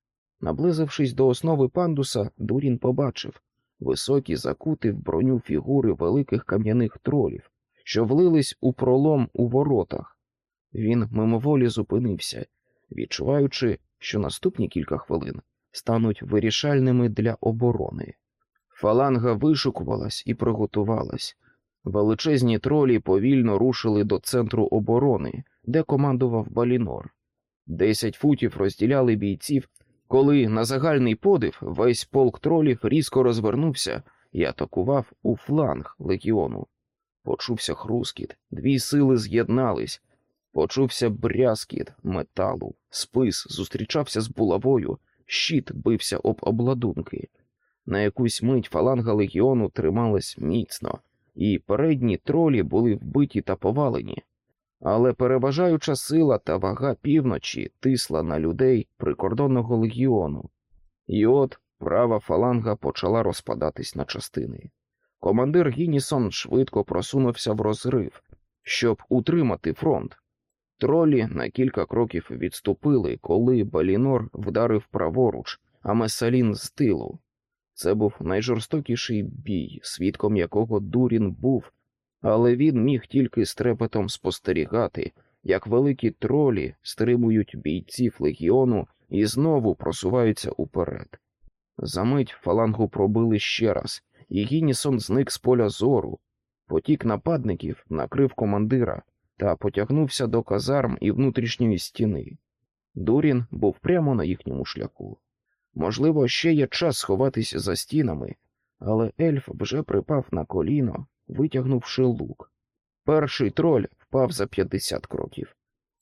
Наблизившись до основи пандуса, Дурін побачив високі закути в броню фігури великих кам'яних тролів, що влились у пролом у воротах. Він мимоволі зупинився, відчуваючи, що наступні кілька хвилин стануть вирішальними для оборони. Фаланга вишукувалась і приготувалась. Величезні тролі повільно рушили до центру оборони, де командував Балінор. Десять футів розділяли бійців, коли на загальний подив весь полк тролів різко розвернувся і атакував у фланг легіону. Почувся хрускіт, дві сили з'єднались, почувся брязкіт металу, спис зустрічався з булавою, щит бився об обладунки. На якусь мить фаланга легіону трималась міцно, і передні тролі були вбиті та повалені, але переважаюча сила та вага півночі тисла на людей прикордонного легіону, і от права фаланга почала розпадатись на частини. Командир Гінісон швидко просунувся в розрив, щоб утримати фронт. Тролі на кілька кроків відступили, коли Балінор вдарив праворуч, а Месалін з тилу. Це був найжорстокіший бій, свідком якого Дурін був, але він міг тільки з трепетом спостерігати, як великі тролі стримують бійців легіону і знову просуваються уперед. Замить фалангу пробили ще раз, і Гінісон зник з поля зору. Потік нападників накрив командира та потягнувся до казарм і внутрішньої стіни. Дурін був прямо на їхньому шляху. Можливо, ще є час сховатись за стінами, але ельф вже припав на коліно, витягнувши лук. Перший троль впав за 50 кроків,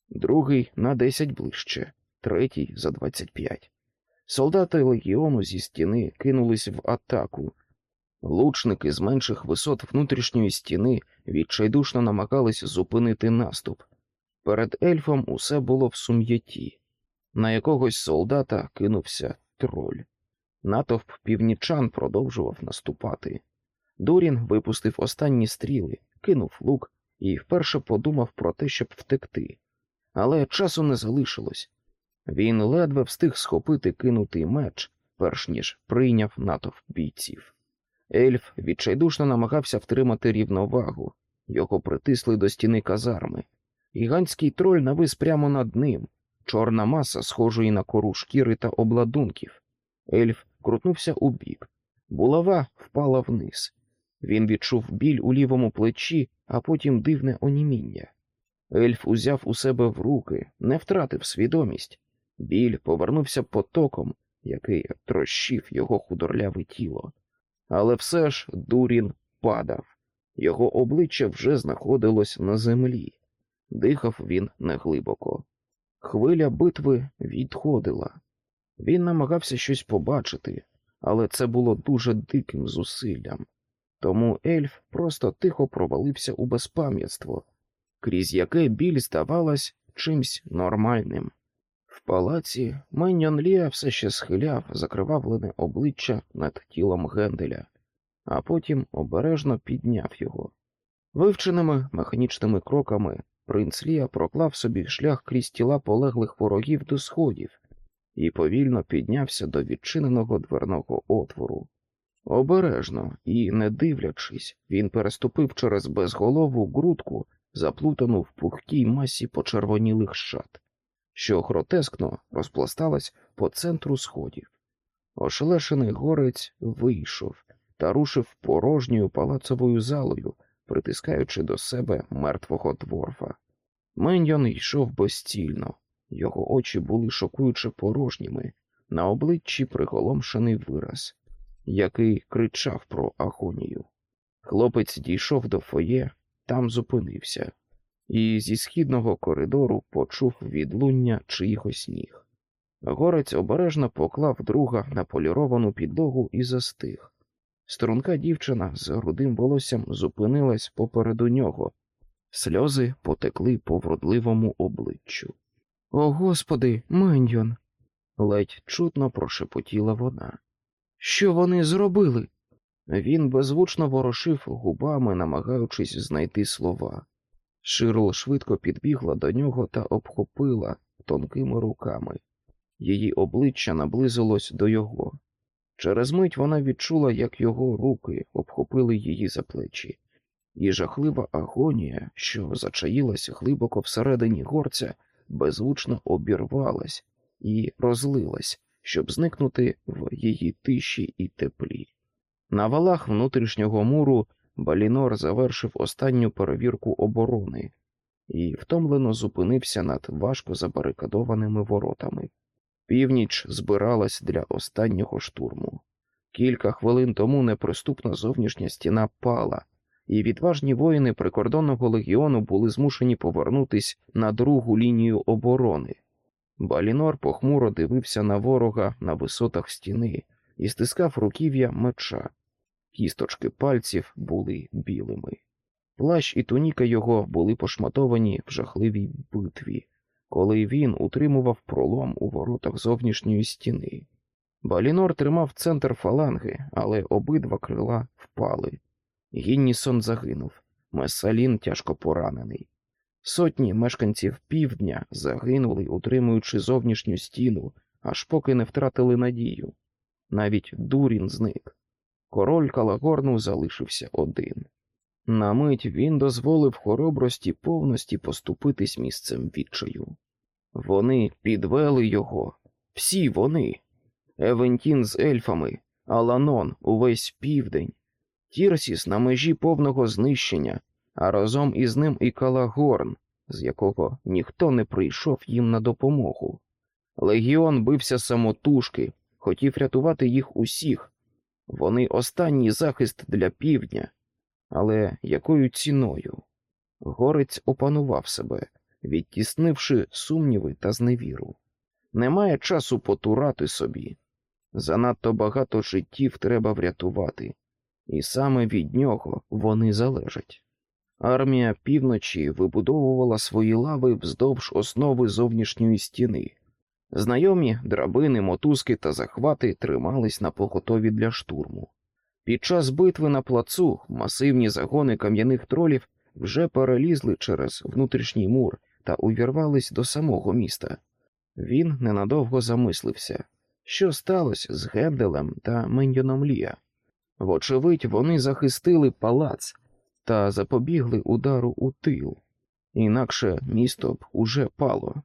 другий на 10 ближче, третій за 25. Солдати легіону зі стіни кинулись в атаку. Лучники з менших висот внутрішньої стіни відчайдушно намагались зупинити наступ. Перед ельфом усе було в сум'яті. На якогось солдата кинувся троль. Натовп північан продовжував наступати. Дорін випустив останні стріли, кинув лук і вперше подумав про те, щоб втекти. Але часу не залишилось. Він ледве встиг схопити кинутий меч, перш ніж прийняв натовп бійців. Ельф відчайдушно намагався втримати рівновагу, його притисли до стіни казарми. Гігантський троль навис прямо над ним, чорна маса, схожої на кору шкіри та обладунків. Ельф крутнувся у бік. Булава впала вниз. Він відчув біль у лівому плечі, а потім дивне оніміння. Ельф узяв у себе в руки, не втратив свідомість. Біль повернувся потоком, який трощив його худорляве тіло. Але все ж Дурін падав. Його обличчя вже знаходилось на землі. Дихав він неглибоко. Хвиля битви відходила. Він намагався щось побачити, але це було дуже диким зусиллям. Тому ельф просто тихо провалився у безпам'ятство, крізь яке біль здавалась чимсь нормальним. В палаці Меньон Лія все ще схиляв закривавлене обличчя над тілом Генделя, а потім обережно підняв його. Вивченими механічними кроками принц Лія проклав собі шлях крізь тіла полеглих ворогів до сходів і повільно піднявся до відчиненого дверного отвору. Обережно і, не дивлячись, він переступив через безголову грудку, заплутану в пухкій масі почервонілих шат, що гротескно розпласталась по центру сходів. Ошелешений горець вийшов та рушив порожньою палацовою залою, притискаючи до себе мертвого дворфа. Меньйон йшов безцільно, його очі були шокуюче порожніми, на обличчі приголомшений вираз, який кричав про агонію. Хлопець дійшов до фоє, там зупинився, і зі східного коридору почув відлуння чиїхось ніг. Горець обережно поклав друга на поліровану підлогу і застиг. Струнка дівчина з рудим волоссям зупинилась попереду нього, сльози потекли по вродливому обличчю. О, господи, Мендьон, ледь чутно прошепотіла вона. Що вони зробили? Він беззвучно ворушив губами, намагаючись знайти слова. Ширл швидко підбігла до нього та обхопила тонкими руками. Її обличчя наблизилось до його. Через мить вона відчула, як його руки обхопили її за плечі, і жахлива агонія, що зачаїлась глибоко всередині горця, беззвучно обірвалась і розлилась, щоб зникнути в її тиші і теплі. На валах внутрішнього муру Балінор завершив останню перевірку оборони і втомлено зупинився над важко забарикадованими воротами. Північ збиралась для останнього штурму. Кілька хвилин тому неприступна зовнішня стіна пала, і відважні воїни прикордонного легіону були змушені повернутись на другу лінію оборони. Балінор похмуро дивився на ворога на висотах стіни і стискав руків'я меча. Кісточки пальців були білими. Плащ і туніка його були пошматовані в жахливій битві, коли він утримував пролом у воротах зовнішньої стіни. Балінор тримав центр фаланги, але обидва крила впали. Гіннісон загинув, Месалін тяжко поранений. Сотні мешканців півдня загинули, утримуючи зовнішню стіну, аж поки не втратили надію. Навіть Дурін зник. Король Калагорну залишився один. На мить він дозволив хоробрості повності поступитись місцем відчаю. Вони підвели його, всі вони. Евентін з ельфами, Аланон увесь південь, Тірсіс на межі повного знищення, а разом із ним і Калагорн, з якого ніхто не прийшов їм на допомогу. Легіон бився самотужки, хотів рятувати їх усіх. Вони останній захист для півдня, але якою ціною? Горець опанував себе, відтіснивши сумніви та зневіру. Немає часу потурати собі. Занадто багато життів треба врятувати, і саме від нього вони залежать. Армія півночі вибудовувала свої лави вздовж основи зовнішньої стіни. Знайомі драбини, мотузки та захвати тримались на поготові для штурму. Під час битви на плацу масивні загони кам'яних тролів вже перелізли через внутрішній мур та увірвались до самого міста. Він ненадовго замислився, що сталося з Генделем та Меньйоном Лія. Вочевидь, вони захистили палац та запобігли удару у тил, інакше місто б уже пало.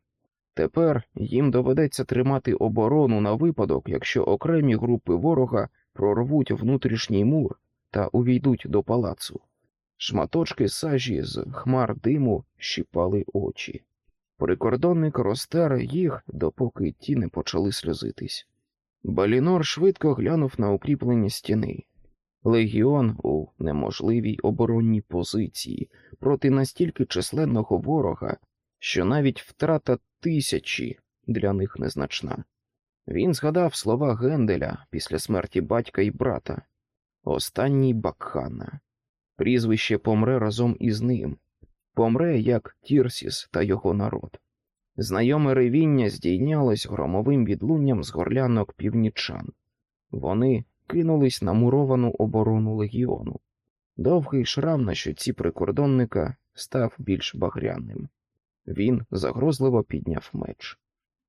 Тепер їм доведеться тримати оборону на випадок, якщо окремі групи ворога прорвуть внутрішній мур та увійдуть до палацу. Шматочки сажі з хмар диму щіпали очі. Прикордонник розтер їх, допоки ті не почали сльозитись. Балінор швидко глянув на укріплення стіни. Легіон у неможливій оборонній позиції проти настільки численного ворога, що навіть втрата тисячі для них незначна. Він згадав слова Генделя після смерті батька і брата, останній Бакхана. Прізвище помре разом із ним, помре як Тірсіс та його народ. Знайоме ревіння здійнялось громовим відлунням з горлянок північан. Вони кинулись на муровану оборону легіону. Довгий шрам на щоці прикордонника став більш багряним. Він загрозливо підняв меч.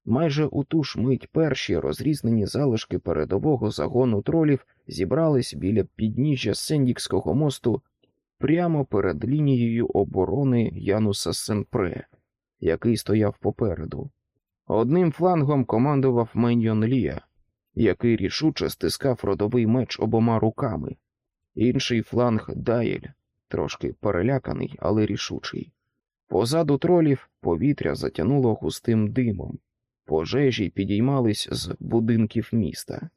Майже у ту ж мить перші розрізнені залишки передового загону тролів зібрались біля підніжжя Сендікського мосту прямо перед лінією оборони Януса Сенпре, який стояв попереду. Одним флангом командував Меньйон Лія, який рішуче стискав родовий меч обома руками, інший фланг Дайль, трошки переляканий, але рішучий. Позаду тролів повітря затянуло густим димом, пожежі підіймались з будинків міста.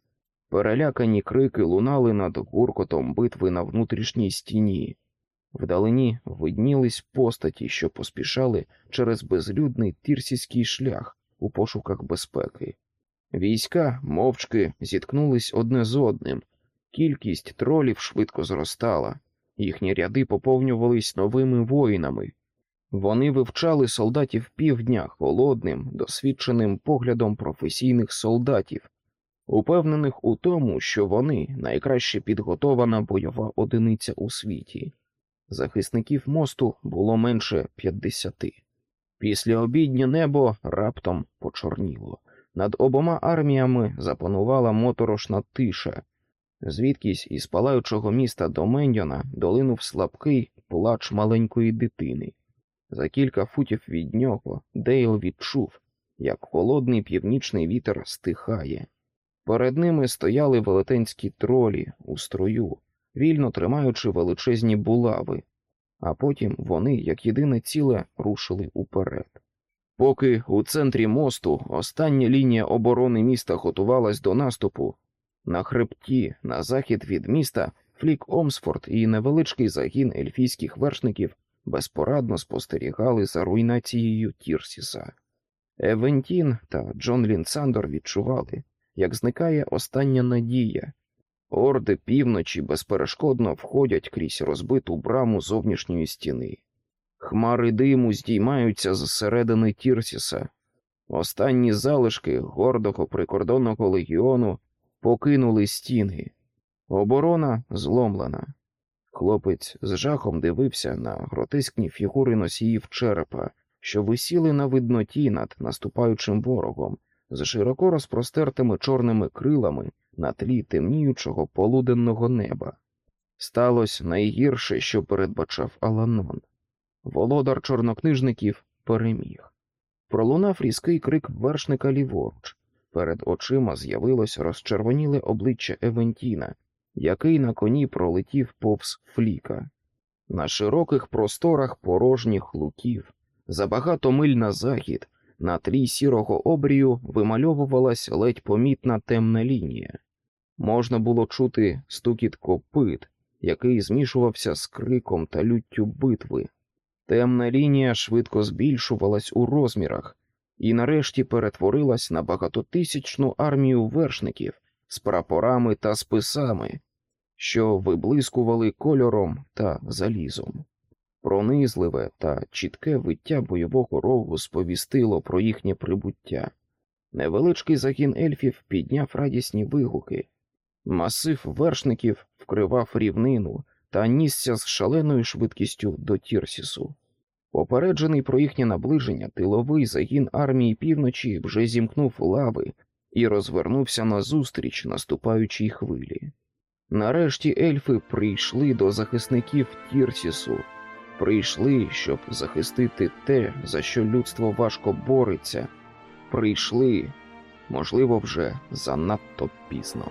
Перелякані крики лунали над гуркотом битви на внутрішній стіні. Вдалині виднілись постаті, що поспішали через безлюдний тірсійський шлях у пошуках безпеки. Війська мовчки зіткнулись одне з одним, кількість тролів швидко зростала, їхні ряди поповнювались новими воїнами. Вони вивчали солдатів півдня холодним, досвідченим поглядом професійних солдатів, упевнених у тому, що вони найкраще підготована бойова одиниця у світі. Захисників мосту було менше п'ятдесяти. Після обіднє небо раптом почорніло. Над обома арміями запанувала моторошна тиша. Звідкись із палаючого міста до Меньйона долинув слабкий плач маленької дитини. За кілька футів від нього Дейл відчув, як холодний північний вітер стихає. Перед ними стояли велетенські тролі у строю, вільно тримаючи величезні булави, а потім вони, як єдине ціле, рушили уперед. Поки у центрі мосту остання лінія оборони міста готувалась до наступу, на хребті, на захід від міста, Флік Омсфорд і невеличкий загін ельфійських вершників безпорадно спостерігали за руйнацією Тірсіса. Евентін та Джон Лінсандор відчували, як зникає остання надія. Орди півночі безперешкодно входять крізь розбиту браму зовнішньої стіни. Хмари диму здіймаються з середини Тірсіса. Останні залишки гордого прикордонного легіону покинули стіни. Оборона зломлена. Хлопець з жахом дивився на гротескні фігури носіїв черепа, що висіли на видноті над наступаючим ворогом, з широко розпростертими чорними крилами на тлі темніючого полуденного неба. Сталося найгірше, що передбачав Аланон. Володар чорнокнижників переміг. Пролунав різкий крик вершника ліворуч. Перед очима з'явилось розчервоніле обличчя Евентіна, який на коні пролетів повз фліка. На широких просторах порожніх луків, за багато миль на захід, на тлі сірого обрію вимальовувалась ледь помітна темна лінія. Можна було чути стукіт копит, який змішувався з криком та люттю битви. Темна лінія швидко збільшувалась у розмірах і нарешті перетворилась на багатотисячну армію вершників з прапорами та списами, що виблискували кольором та залізом. Пронизливе та чітке виття бойового рову сповістило про їхнє прибуття. Невеличкий загін ельфів підняв радісні вигуки. Масив вершників вкривав рівнину та нісся з шаленою швидкістю до Тірсісу. Попереджений про їхнє наближення, тиловий загін армії півночі вже зімкнув лави і розвернувся назустріч наступаючій хвилі. Нарешті ельфи прийшли до захисників Тірсісу, прийшли, щоб захистити те, за що людство важко бореться, прийшли, можливо, вже занадто пізно.